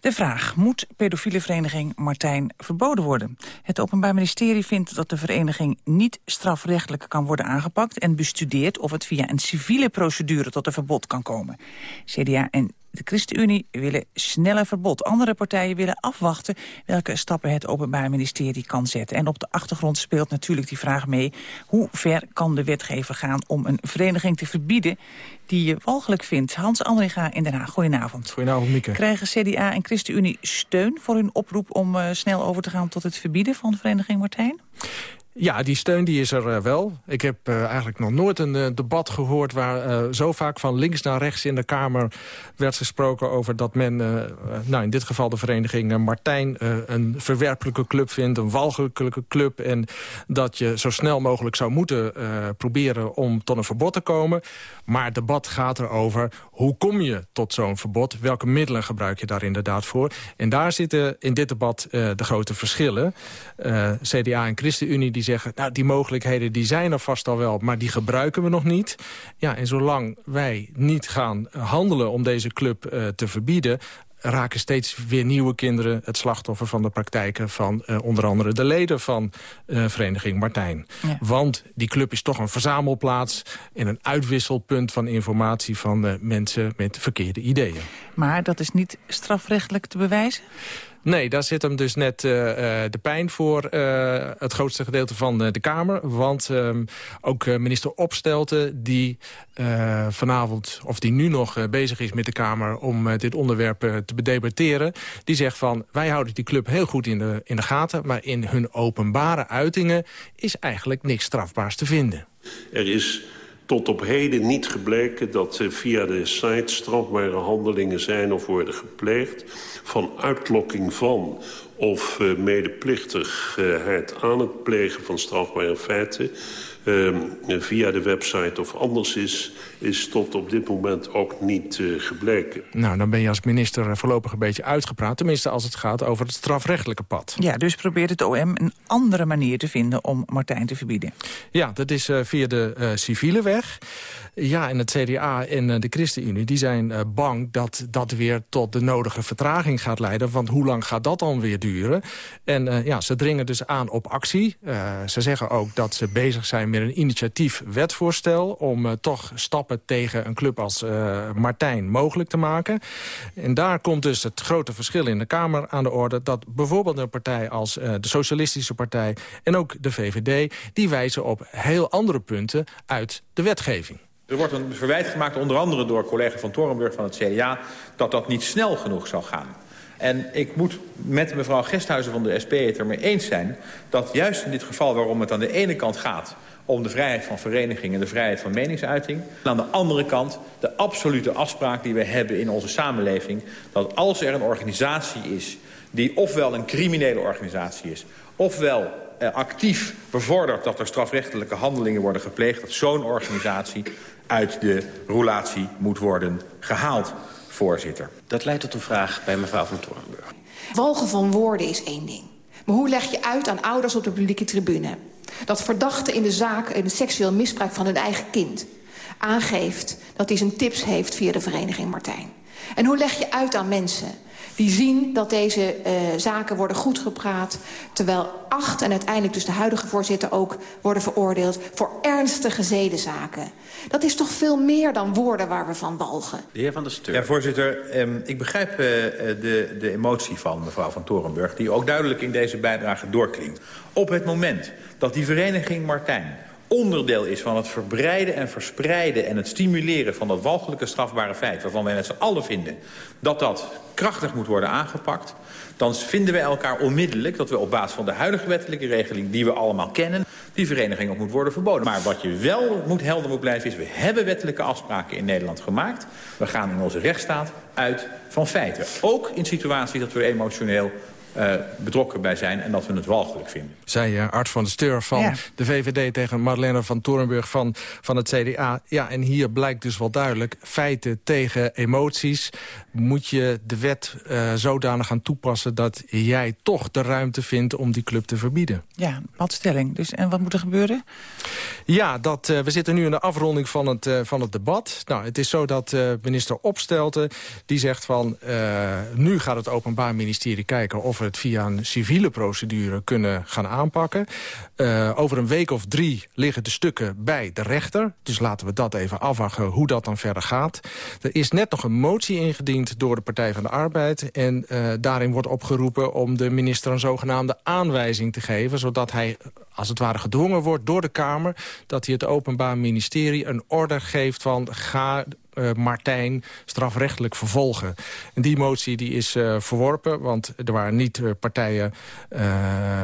De vraag, moet pedofiele vereniging Martijn verboden worden? Het Openbaar Ministerie vindt dat de vereniging niet strafrechtelijk kan worden aangepakt... en bestudeert of het via een civiele procedure tot een verbod kan komen. CDA en de ChristenUnie willen sneller verbod. Andere partijen willen afwachten welke stappen het Openbaar Ministerie kan zetten. En op de achtergrond speelt natuurlijk die vraag mee... hoe ver kan de wetgever gaan om een vereniging te verbieden die je walgelijk vindt? Hans Andringa in Den Haag, goedenavond. Goedenavond, Mieke. Krijgen CDA en ChristenUnie steun voor hun oproep om eh, snel over te gaan tot het verbieden van de vereniging Martijn? Ja, die steun die is er eh, wel. Ik heb eh, eigenlijk nog nooit een eh, debat gehoord... waar zo vaak van links naar rechts in de Kamer werd gesproken... over dat men, nou in dit geval de vereniging Martijn... een verwerpelijke club vindt, een walgelijke club... en dat je zo snel mogelijk zou moeten proberen om tot een verbod te komen. Maar het debat gaat erover hoe kom je tot zo'n verbod? Welke middelen gebruik je daar inderdaad voor? En daar zitten in dit debat de grote verschillen. CDA en ChristenUnie die zeggen... nou, die mogelijkheden die zijn er vast al wel, maar die gebruiken we nog niet. Ja, en zolang wij niet gaan handelen om deze club eh, te verbieden raken steeds weer nieuwe kinderen het slachtoffer van de praktijken van eh, onder andere de leden van eh, Vereniging Martijn. Ja. Want die club is toch een verzamelplaats en een uitwisselpunt van informatie van mensen met verkeerde ideeën. Maar dat is niet strafrechtelijk te bewijzen? Nee, daar zit hem dus net eh, eh, de pijn voor eh, het grootste gedeelte van de Kamer. Want ehm, ook minister Opstelten, die vanavond, of die nu nog bezig is met de Kamer... om dit onderwerp te bedebatteren, die zegt van... wij houden die club heel goed in de, in de gaten... maar in hun openbare uitingen is eigenlijk niks strafbaars te vinden. Er is tot op heden niet gebleken dat via de site strafbare handelingen zijn of worden gepleegd... van uitlokking van of uh, medeplichtigheid aan het plegen van strafbare feiten... Uh, via de website of anders is, is tot op dit moment ook niet uh, gebleken. Nou, dan ben je als minister voorlopig een beetje uitgepraat. Tenminste als het gaat over het strafrechtelijke pad. Ja, dus probeert het OM een andere manier te vinden om Martijn te verbieden. Ja, dat is uh, via de uh, civiele weg. Ja, en het CDA en de ChristenUnie die zijn bang dat dat weer tot de nodige vertraging gaat leiden. Want hoe lang gaat dat dan weer duren? En ja, ze dringen dus aan op actie. ze zeggen ook dat ze bezig zijn met een initiatief wetvoorstel... om toch stappen tegen een club als uh, Martijn mogelijk te maken. En daar komt dus het grote verschil in de Kamer aan de orde... dat bijvoorbeeld een partij als uh, de Socialistische Partij en ook de VVD... die wijzen op heel andere punten uit de wetgeving. Er wordt een verwijt gemaakt, onder andere door collega van Torenburg van het CDA... dat dat niet snel genoeg zal gaan. En ik moet met mevrouw Gesthuizen van de SP het ermee eens zijn... dat juist in dit geval waarom het aan de ene kant gaat om de vrijheid van vereniging en de vrijheid van meningsuiting. En aan de andere kant de absolute afspraak die we hebben in onze samenleving... dat als er een organisatie is die ofwel een criminele organisatie is... ofwel eh, actief bevordert dat er strafrechtelijke handelingen worden gepleegd... dat zo'n organisatie uit de roulatie moet worden gehaald, voorzitter. Dat leidt tot een vraag bij mevrouw van Torenburg. Walgen van woorden is één ding. Maar hoe leg je uit aan ouders op de publieke tribune... dat verdachten in de zaak het seksueel misbruik van hun eigen kind... aangeeft dat hij zijn tips heeft via de vereniging Martijn? En hoe leg je uit aan mensen die zien dat deze uh, zaken worden goed gepraat... terwijl acht en uiteindelijk dus de huidige voorzitter ook worden veroordeeld... voor ernstige zedenzaken. Dat is toch veel meer dan woorden waar we van walgen. De heer Van der Steur. Ja, voorzitter, um, ik begrijp uh, de, de emotie van mevrouw Van Torenburg... die ook duidelijk in deze bijdrage doorklinkt. Op het moment dat die vereniging Martijn onderdeel is van het verbreiden en verspreiden... en het stimuleren van dat walgelijke strafbare feit... waarvan wij met z'n allen vinden dat dat krachtig moet worden aangepakt... dan vinden wij elkaar onmiddellijk dat we op basis van de huidige wettelijke regeling... die we allemaal kennen, die vereniging ook moet worden verboden. Maar wat je wel moet helder moet blijven is... we hebben wettelijke afspraken in Nederland gemaakt. We gaan in onze rechtsstaat uit van feiten. Ook in situaties dat we emotioneel uh, betrokken bij zijn en dat we het walgelijk vinden. Zij uh, Art van de Steur van ja. de VVD tegen Marlene van Torenburg van, van het CDA. Ja, en hier blijkt dus wel duidelijk, feiten tegen emoties. Moet je de wet uh, zodanig gaan toepassen dat jij toch de ruimte vindt om die club te verbieden? Ja, wat stelling. Dus, en wat moet er gebeuren? Ja, dat, we zitten nu in de afronding van het, van het debat. Nou, het is zo dat minister Opstelten, die zegt van... nu gaat het Openbaar Ministerie kijken of het via een civiele procedure kunnen gaan aanpakken. Uh, over een week of drie liggen de stukken bij de rechter. Dus laten we dat even afwachten hoe dat dan verder gaat. Er is net nog een motie ingediend door de Partij van de Arbeid. En uh, daarin wordt opgeroepen om de minister een zogenaamde aanwijzing te geven... zodat hij als het ware gedwongen wordt door de Kamer... dat hij het Openbaar Ministerie een order geeft van... ga uh, Martijn strafrechtelijk vervolgen. En die motie die is uh, verworpen, want er waren niet uh, partijen,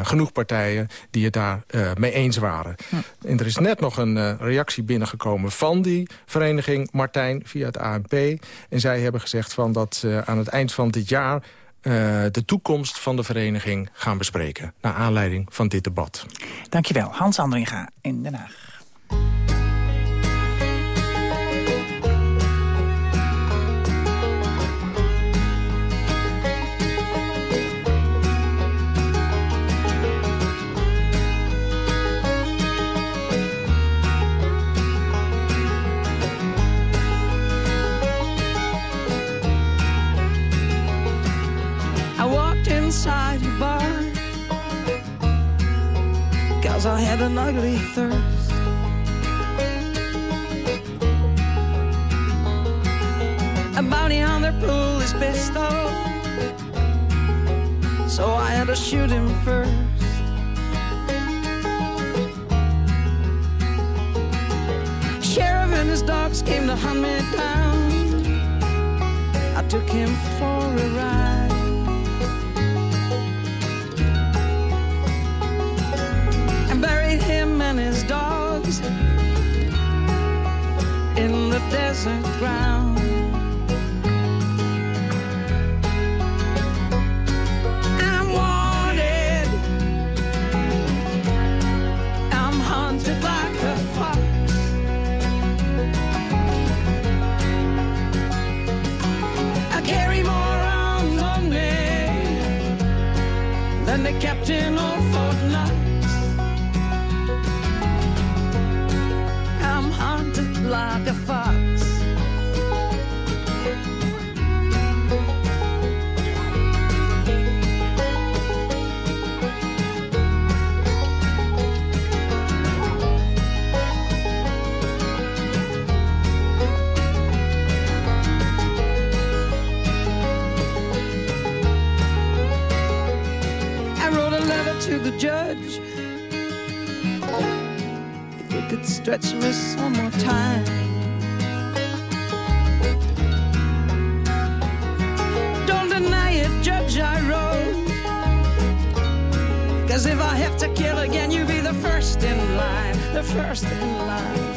genoeg partijen die het daar mee eens waren. Hm. En er is net nog een reactie binnengekomen van die vereniging Martijn via het ANP. En zij hebben gezegd van dat aan het eind van dit jaar de toekomst van de vereniging gaan bespreken. Naar aanleiding van dit debat. Dankjewel. Hans Andringa in Den Haag. Cause I had an ugly thirst. A bounty on their pool is pistol So I had to shoot him first. Sheriff and his dogs came to hunt me down. I took him for a ride and buried him and his dogs in the desert ground. I'm wanted. I'm hunted like a fox. I carry more arms on me than the captain on stretch me some more time. Don't deny it, Judge, I wrote. Cause if I have to kill again, you'll be the first in line, the first in line.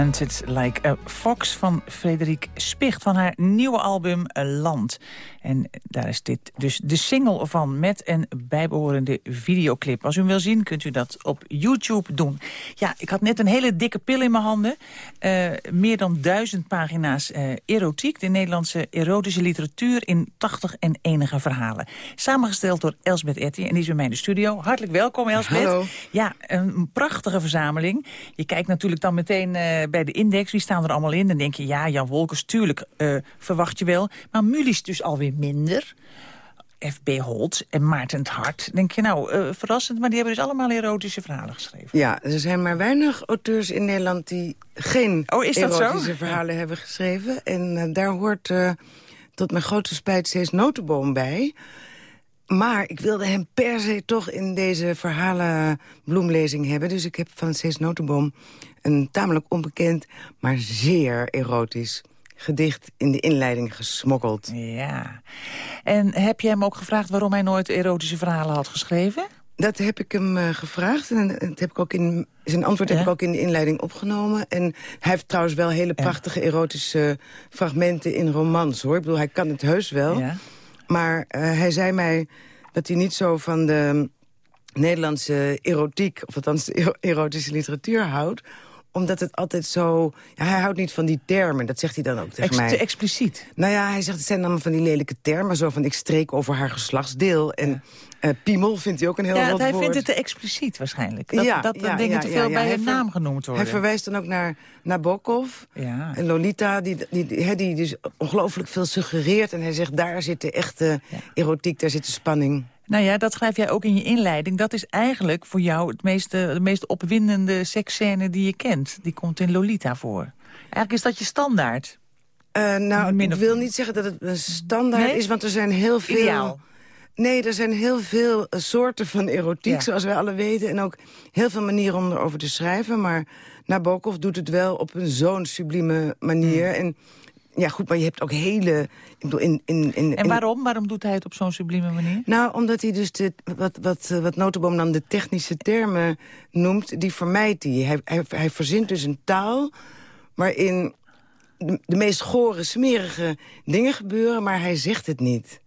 Hunted Like a Fox van Frederik Spicht van haar nieuwe album Land. En daar is dit dus de single van met een bijbehorende videoclip. Als u hem wil zien, kunt u dat op YouTube doen. Ja, ik had net een hele dikke pil in mijn handen. Eh, meer dan duizend pagina's eh, erotiek. De Nederlandse erotische literatuur in 80 en enige verhalen. Samengesteld door Elsbeth Etty en die is bij mij in de studio. Hartelijk welkom Elsbeth. Hallo. Ja, een prachtige verzameling. Je kijkt natuurlijk dan meteen eh, bij de index. Wie staan er allemaal in? Dan denk je, ja, Jan Wolkers, tuurlijk, eh, verwacht je wel. Maar Mulies dus alweer minder. F.B. Holt en Maarten het Hart. Denk je, nou, eh, verrassend, maar die hebben dus allemaal erotische verhalen geschreven. Ja, er zijn maar weinig auteurs in Nederland die geen Oh, is dat zo? erotische verhalen hebben geschreven. En eh, daar hoort tot mijn grote spijt steeds Notenboom bij. Maar ik wilde hem per se toch in deze verhalenbloemlezing hebben. Dus ik heb van Cees Notenboom een tamelijk onbekend, maar zeer erotisch gedicht in de inleiding gesmokkeld. Ja. En heb je hem ook gevraagd waarom hij nooit erotische verhalen had geschreven? Dat heb ik hem eh, gevraagd. En dat heb ik ook in, zijn antwoord heb ik ook in de inleiding opgenomen. En hij heeft trouwens wel hele prachtige erotische fragmenten in romans, hoor. Ik bedoel, hij kan het heus wel. Ja. Maar eh, hij zei mij dat hij niet zo van de Nederlandse erotiek... of althans de ero- erotische literatuur houdt omdat het altijd zo... Ja, hij houdt niet van die termen, dat zegt hij dan ook tegen Ex- mij. te expliciet. Nou ja, hij zegt het zijn allemaal van die lelijke termen. Zo van ik streek over haar geslachtsdeel. En eh, piemel vindt hij ook een heel ja, rot hij woord. vindt het te expliciet waarschijnlijk. Dat, Ja, dat ja, dingen te veel bij hun naam genoemd worden. Hij verwijst dan ook naar Nabokov Ja. en Lolita, die, die, die, die dus ongelooflijk veel suggereert. En hij zegt, daar zit de echte erotiek, daar zit de spanning. Nou ja, dat schrijf jij ook in je inleiding. Dat is eigenlijk voor jou het meeste, de meest opwindende seksscène die je kent. Die komt in Lolita voor. Eigenlijk is dat je standaard. Eh, nou, ik wil niet zeggen dat het een standaard Nee? is, want er zijn heel veel... Ideaal. Nee, er zijn heel veel eh, soorten van erotiek, Ja. zoals wij alle weten. En ook heel veel manieren om erover te schrijven. Maar Nabokov doet het wel op een zo'n sublieme manier. Hmm. En ja, goed, maar je hebt ook hele... Ik bedoel, in, in, in, En waarom? Waarom doet hij het op zo'n sublieme manier? Nou, omdat hij dus de, wat, wat, eh, wat Notenboom dan de technische termen noemt, die vermijdt hij. Hij, hij, hij verzint dus een taal waarin de, de meest gore, smerige dingen gebeuren... maar hij zegt het niet.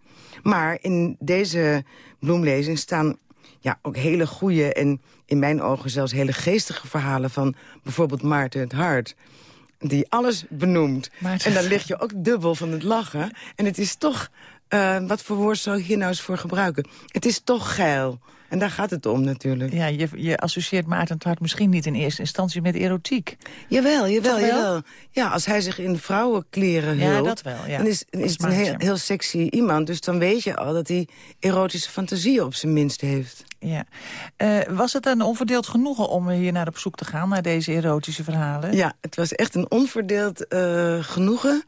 Maar in deze bloemlezing staan ja, ook hele goede... en in mijn ogen zelfs hele geestige verhalen van bijvoorbeeld Maarten het Hart die alles benoemt. En dan lig je ook dubbel van het lachen. En het is toch... Uh, wat voor woord zou ik hier nou eens voor gebruiken? Het is toch geil. En daar gaat het om natuurlijk. Ja, je, je associeert Maarten Hart misschien niet in eerste instantie met erotiek. Jawel, jawel, jawel. Ja, als hij zich in vrouwenkleren hult... Ja, dat wel, ja. Dan is, is het een heel, heel sexy iemand. Dus dan weet je al dat hij erotische fantasieën op zijn minst heeft. Ja. Uh, was het een onverdeeld genoegen om hier naar op zoek te gaan... naar deze erotische verhalen? Ja, het was echt een onverdeeld uh, genoegen...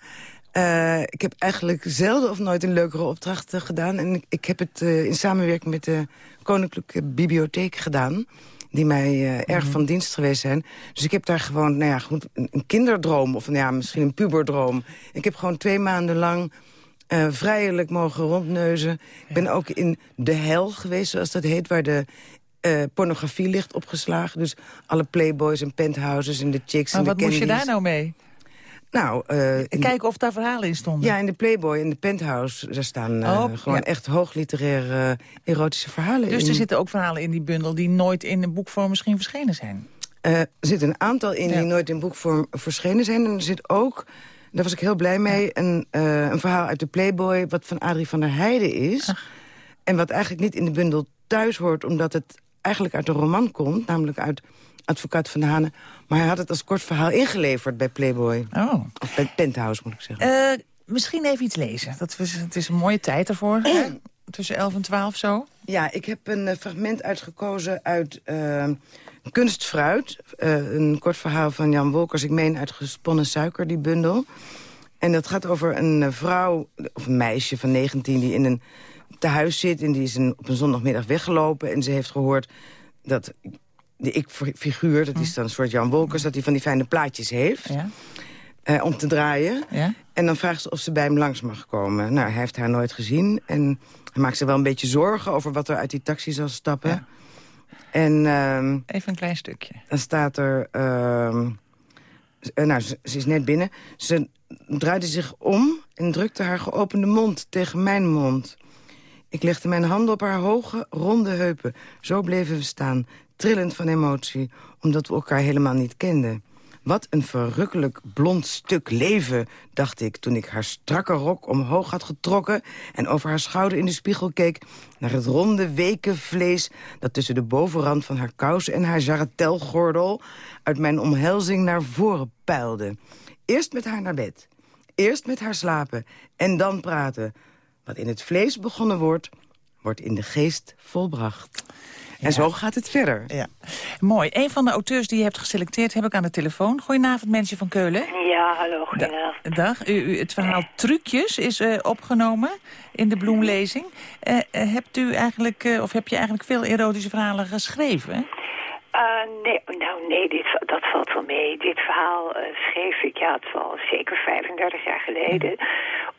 Uh, ik heb eigenlijk zelden of nooit een leukere opdracht uh, gedaan. En ik, ik heb het uh, in samenwerking met de Koninklijke Bibliotheek gedaan. Die mij erg mm -hmm. van dienst geweest zijn. Dus ik heb daar gewoon nou ja, goed, een, kinderdroom. Of nou ja, misschien een puberdroom. Ik heb gewoon twee maanden lang vrijelijk mogen rondneuzen. Ja. Ik ben ook in de hel geweest, zoals dat heet. Waar de uh, pornografie ligt opgeslagen. Dus alle playboys en penthouses en de chicks maar en de wat moest je daar nou mee? Nou, uh, Kijken of daar verhalen in stonden. Ja, in de Playboy en de Penthouse, daar staan uh, oh, gewoon ja. echt hoogliteraire erotische verhalen dus in. Dus er zitten ook verhalen in die bundel die nooit in een boekvorm misschien verschenen zijn? Er zitten een aantal in ja. die nooit in boekvorm verschenen zijn. En er zit ook, daar was ik heel blij mee, een, een verhaal uit de Playboy... wat van Adrie van der Heijden is. Ach. En wat eigenlijk niet in de bundel thuis hoort... omdat het eigenlijk uit een roman komt, namelijk uit advocaat van de Hanen. Maar hij had het als kort verhaal ingeleverd bij Playboy. Oh. Of bij Penthouse, moet ik zeggen. Uh, misschien even iets lezen. Dat was, het is een mooie tijd ervoor. Tussen 11 en 12 zo. Ja, ik heb een uh, fragment uitgekozen uit uh, Kunstfruit. een kort verhaal van Jan Wolkers. Ik meen uit Gesponnen Suiker, die bundel. En dat gaat over een vrouw, of een meisje van 19... die in een tehuis zit en die is een, op een zondagmiddag weggelopen... en ze heeft gehoord dat de ik-figuur, dat is dan een soort Jan Wolkers... dat hij van die fijne plaatjes heeft ja. uh, om te draaien. Ja. En dan vraagt ze of ze bij hem langs mag komen. Nou, hij heeft haar nooit gezien. En hij maakt zich wel een beetje zorgen over wat er uit die taxi zal stappen. Ja. En, uh, Even een klein stukje. Dan staat er... Uh, nou, ze, ze, is net binnen. Ze draaide zich om en drukte haar geopende mond tegen mijn mond. Ik legde mijn handen op haar hoge, ronde heupen. Zo bleven we staan, trillend van emotie, omdat we elkaar helemaal niet kenden. Wat een verrukkelijk blond stuk leven, dacht ik... toen ik haar strakke rok omhoog had getrokken... en over haar schouder in de spiegel keek... naar het ronde, weke vlees... dat tussen de bovenrand van haar kousen en haar jarretelgordel... uit mijn omhelzing naar voren puilde. Eerst met haar naar bed. Eerst met haar slapen. En dan praten. Wat in het vlees begonnen wordt, wordt in de geest volbracht. En ja. zo gaat het verder. Ja. Mooi. Een van de auteurs die je hebt geselecteerd heb ik aan de telefoon. Goedenavond, mensen van Keulen. Ja, hallo, goedenavond. Da dag. U, u, het verhaal Trucjes is uh, opgenomen in de bloemlezing. Uh, uh, hebt u eigenlijk, of heb je eigenlijk veel erotische verhalen geschreven? nee, nou nee, dit, dat valt wel mee. Dit verhaal schreef ik, ja, het al zeker 35 jaar geleden...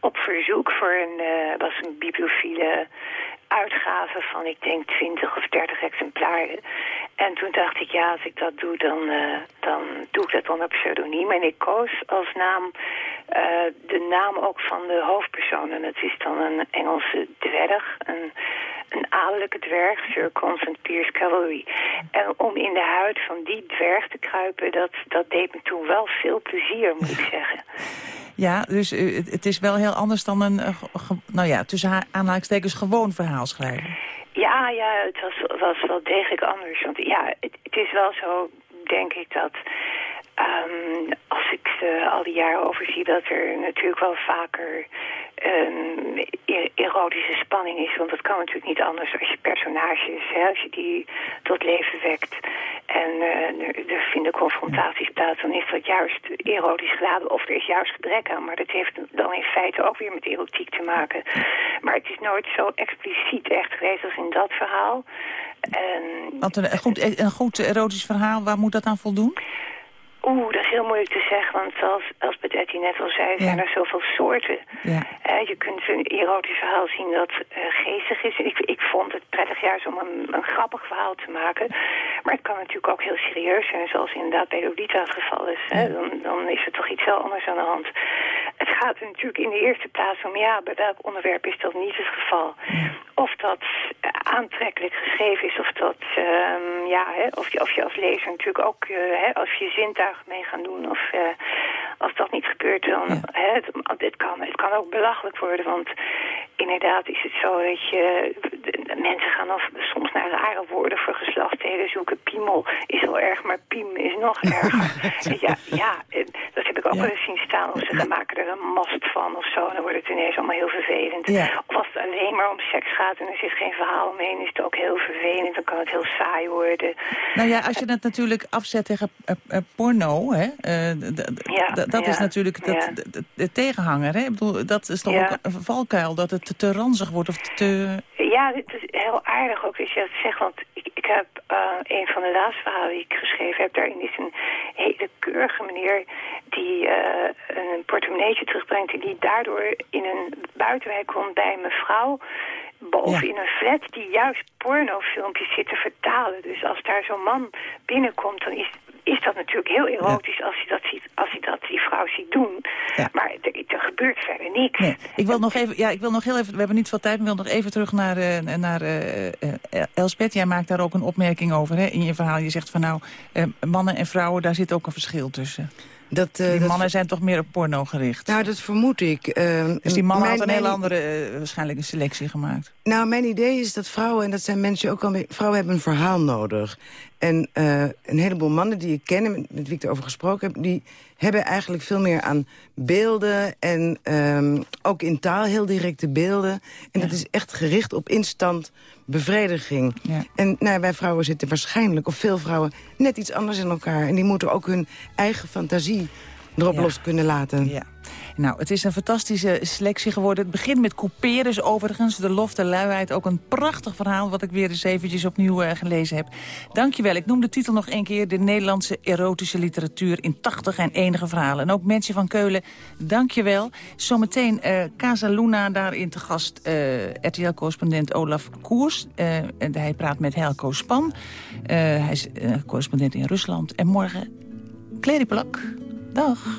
Op verzoek voor een, was een bibliophile uitgave van, ik denk, 20 of 30 exemplaren. En toen dacht ik, ja, als ik dat doe, dan, uh, dan doe ik dat onder pseudoniem. En ik koos als naam uh, de naam ook van de hoofdpersoon. En het is dan een Engelse dwerg, een, een adellijke dwerg, Sir Constant Pierce Cavalry. En om in de huid van die dwerg te kruipen, dat, dat deed me toen wel veel plezier, moet ik zeggen. Ja, dus uh, het is wel heel anders dan een, nou ja, tussen aanhalingstekens gewoon verhaal schrijven. Ja, ja, het was, was wel degelijk anders. Want ja, het, het is wel zo, denk ik, dat um, als ik uh, al die jaren overzie dat er natuurlijk wel vaker um, erotische spanning is. Want dat kan natuurlijk niet anders als je personages, hè, als je die tot leven wekt. En uh, er vinden confrontaties plaats, dan is dat juist erotisch geladen. Of er is juist gebrek aan, maar dat heeft dan in feite ook weer met erotiek te maken. Maar het is nooit zo expliciet echt geweest als in dat verhaal. En, Want een goed, een goed erotisch verhaal, waar moet dat aan voldoen? Oeh, dat is heel moeilijk te zeggen, want zoals Elspeth net al zei, zijn er zoveel soorten. Ja. Uh, je kunt een erotisch verhaal zien dat uh, geestig is. Ik, ik vond het prettig juist om een, een grappig verhaal te maken. Maar het kan natuurlijk ook heel serieus zijn, zoals inderdaad bij Lolita het geval is. Hè? Dan, dan is er toch iets heel anders aan de hand. Het gaat er natuurlijk in de eerste plaats om, ja, bij welk onderwerp is dat niet het geval? Of dat eh, aantrekkelijk geschreven is, of dat, ehm, ja, hè, of, je, of je als lezer natuurlijk ook, eh, hè, als je zintuigen mee gaan doen, of uh, als dat niet gebeurt, dan, hè, het, dit kan, het kan ook belachelijk worden, want inderdaad is het zo dat je, mensen gaan of, soms naar rare woorden voor geslachtsdelen zoeken. Piemel is wel erg, maar piem is nog erger. ja, ja, dat heb ik ook wel eens zien staan, of ze maken er een mast van of zo, dan wordt het ineens allemaal heel vervelend. Of als het alleen maar om seks gaat en er zit geen verhaal omheen, is het ook heel vervelend, dan kan het heel saai worden. Nou ja, als je dat natuurlijk afzet tegen uh, porno, hè, dat is natuurlijk de, de, tegenhanger. Hè? Ik bedoel, dat is toch ook een valkuil, dat het te, te ranzig wordt of te... Ja, het is heel aardig ook dat je dat zegt, want ik, ik heb uh, een van de laatste verhalen die ik geschreven heb, daarin is een hele keurige meneer die uh, een portemonneetje terugbrengt en die daardoor in een buitenwijk komt bij een mevrouw boven in een flat die juist pornofilmpjes zit te vertalen. Dus als daar zo'n man binnenkomt, dan is, is dat natuurlijk heel erotisch als hij dat, ziet, als hij dat die vrouw ziet doen. Maar er, er, gebeurt verder niks. Nee. Ik wil nog even, ja, ik wil nog heel even, we hebben niet veel tijd, maar ik wil nog even terug naar, uh, naar uh, uh, Elspeth. Jij maakt daar ook een opmerking over hè, in je verhaal. Je zegt van nou, mannen en vrouwen, daar zit ook een verschil tussen. Dat, uh, die mannen dat... zijn toch meer op porno gericht? Nou, dat vermoed ik. Uh, dus die mannen hadden een hele andere, uh, waarschijnlijk een selectie gemaakt. Nou, mijn idee is dat vrouwen, en dat zijn mensen ook al... Vrouwen hebben een verhaal nodig. En een heleboel mannen die ik ken, met, met wie ik erover gesproken heb... die hebben eigenlijk veel meer aan beelden en um, ook in taal heel directe beelden. En ja. dat is echt gericht op instant bevrediging. Ja. En nou, wij vrouwen zitten waarschijnlijk, of veel vrouwen, net iets anders in elkaar. En die moeten ook hun eigen fantasie erop ja. los kunnen laten. Ja. Nou, het is een fantastische selectie geworden. Het begint met couperus overigens. De lof, de luiheid. Ook een prachtig verhaal wat ik weer eens eventjes opnieuw uh, gelezen heb. Dankjewel. Ik noem de titel nog een keer. De Nederlandse erotische literatuur in 80 en enige verhalen. En ook Mensje van Keulen, dankjewel. Zometeen uh, Casa Luna, daarin te gast uh, RTL-correspondent Olaf Koers. en hij praat met Helco Span. hij is correspondent in Rusland. En morgen Clary Plak. Dag.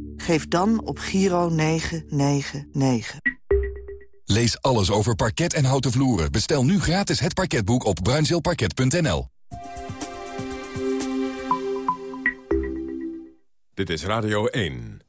Geef dan op Giro 999. Lees alles over parket en houten vloeren. Bestel nu gratis het parketboek op bruinzeelparket.nl. Dit is Radio 1.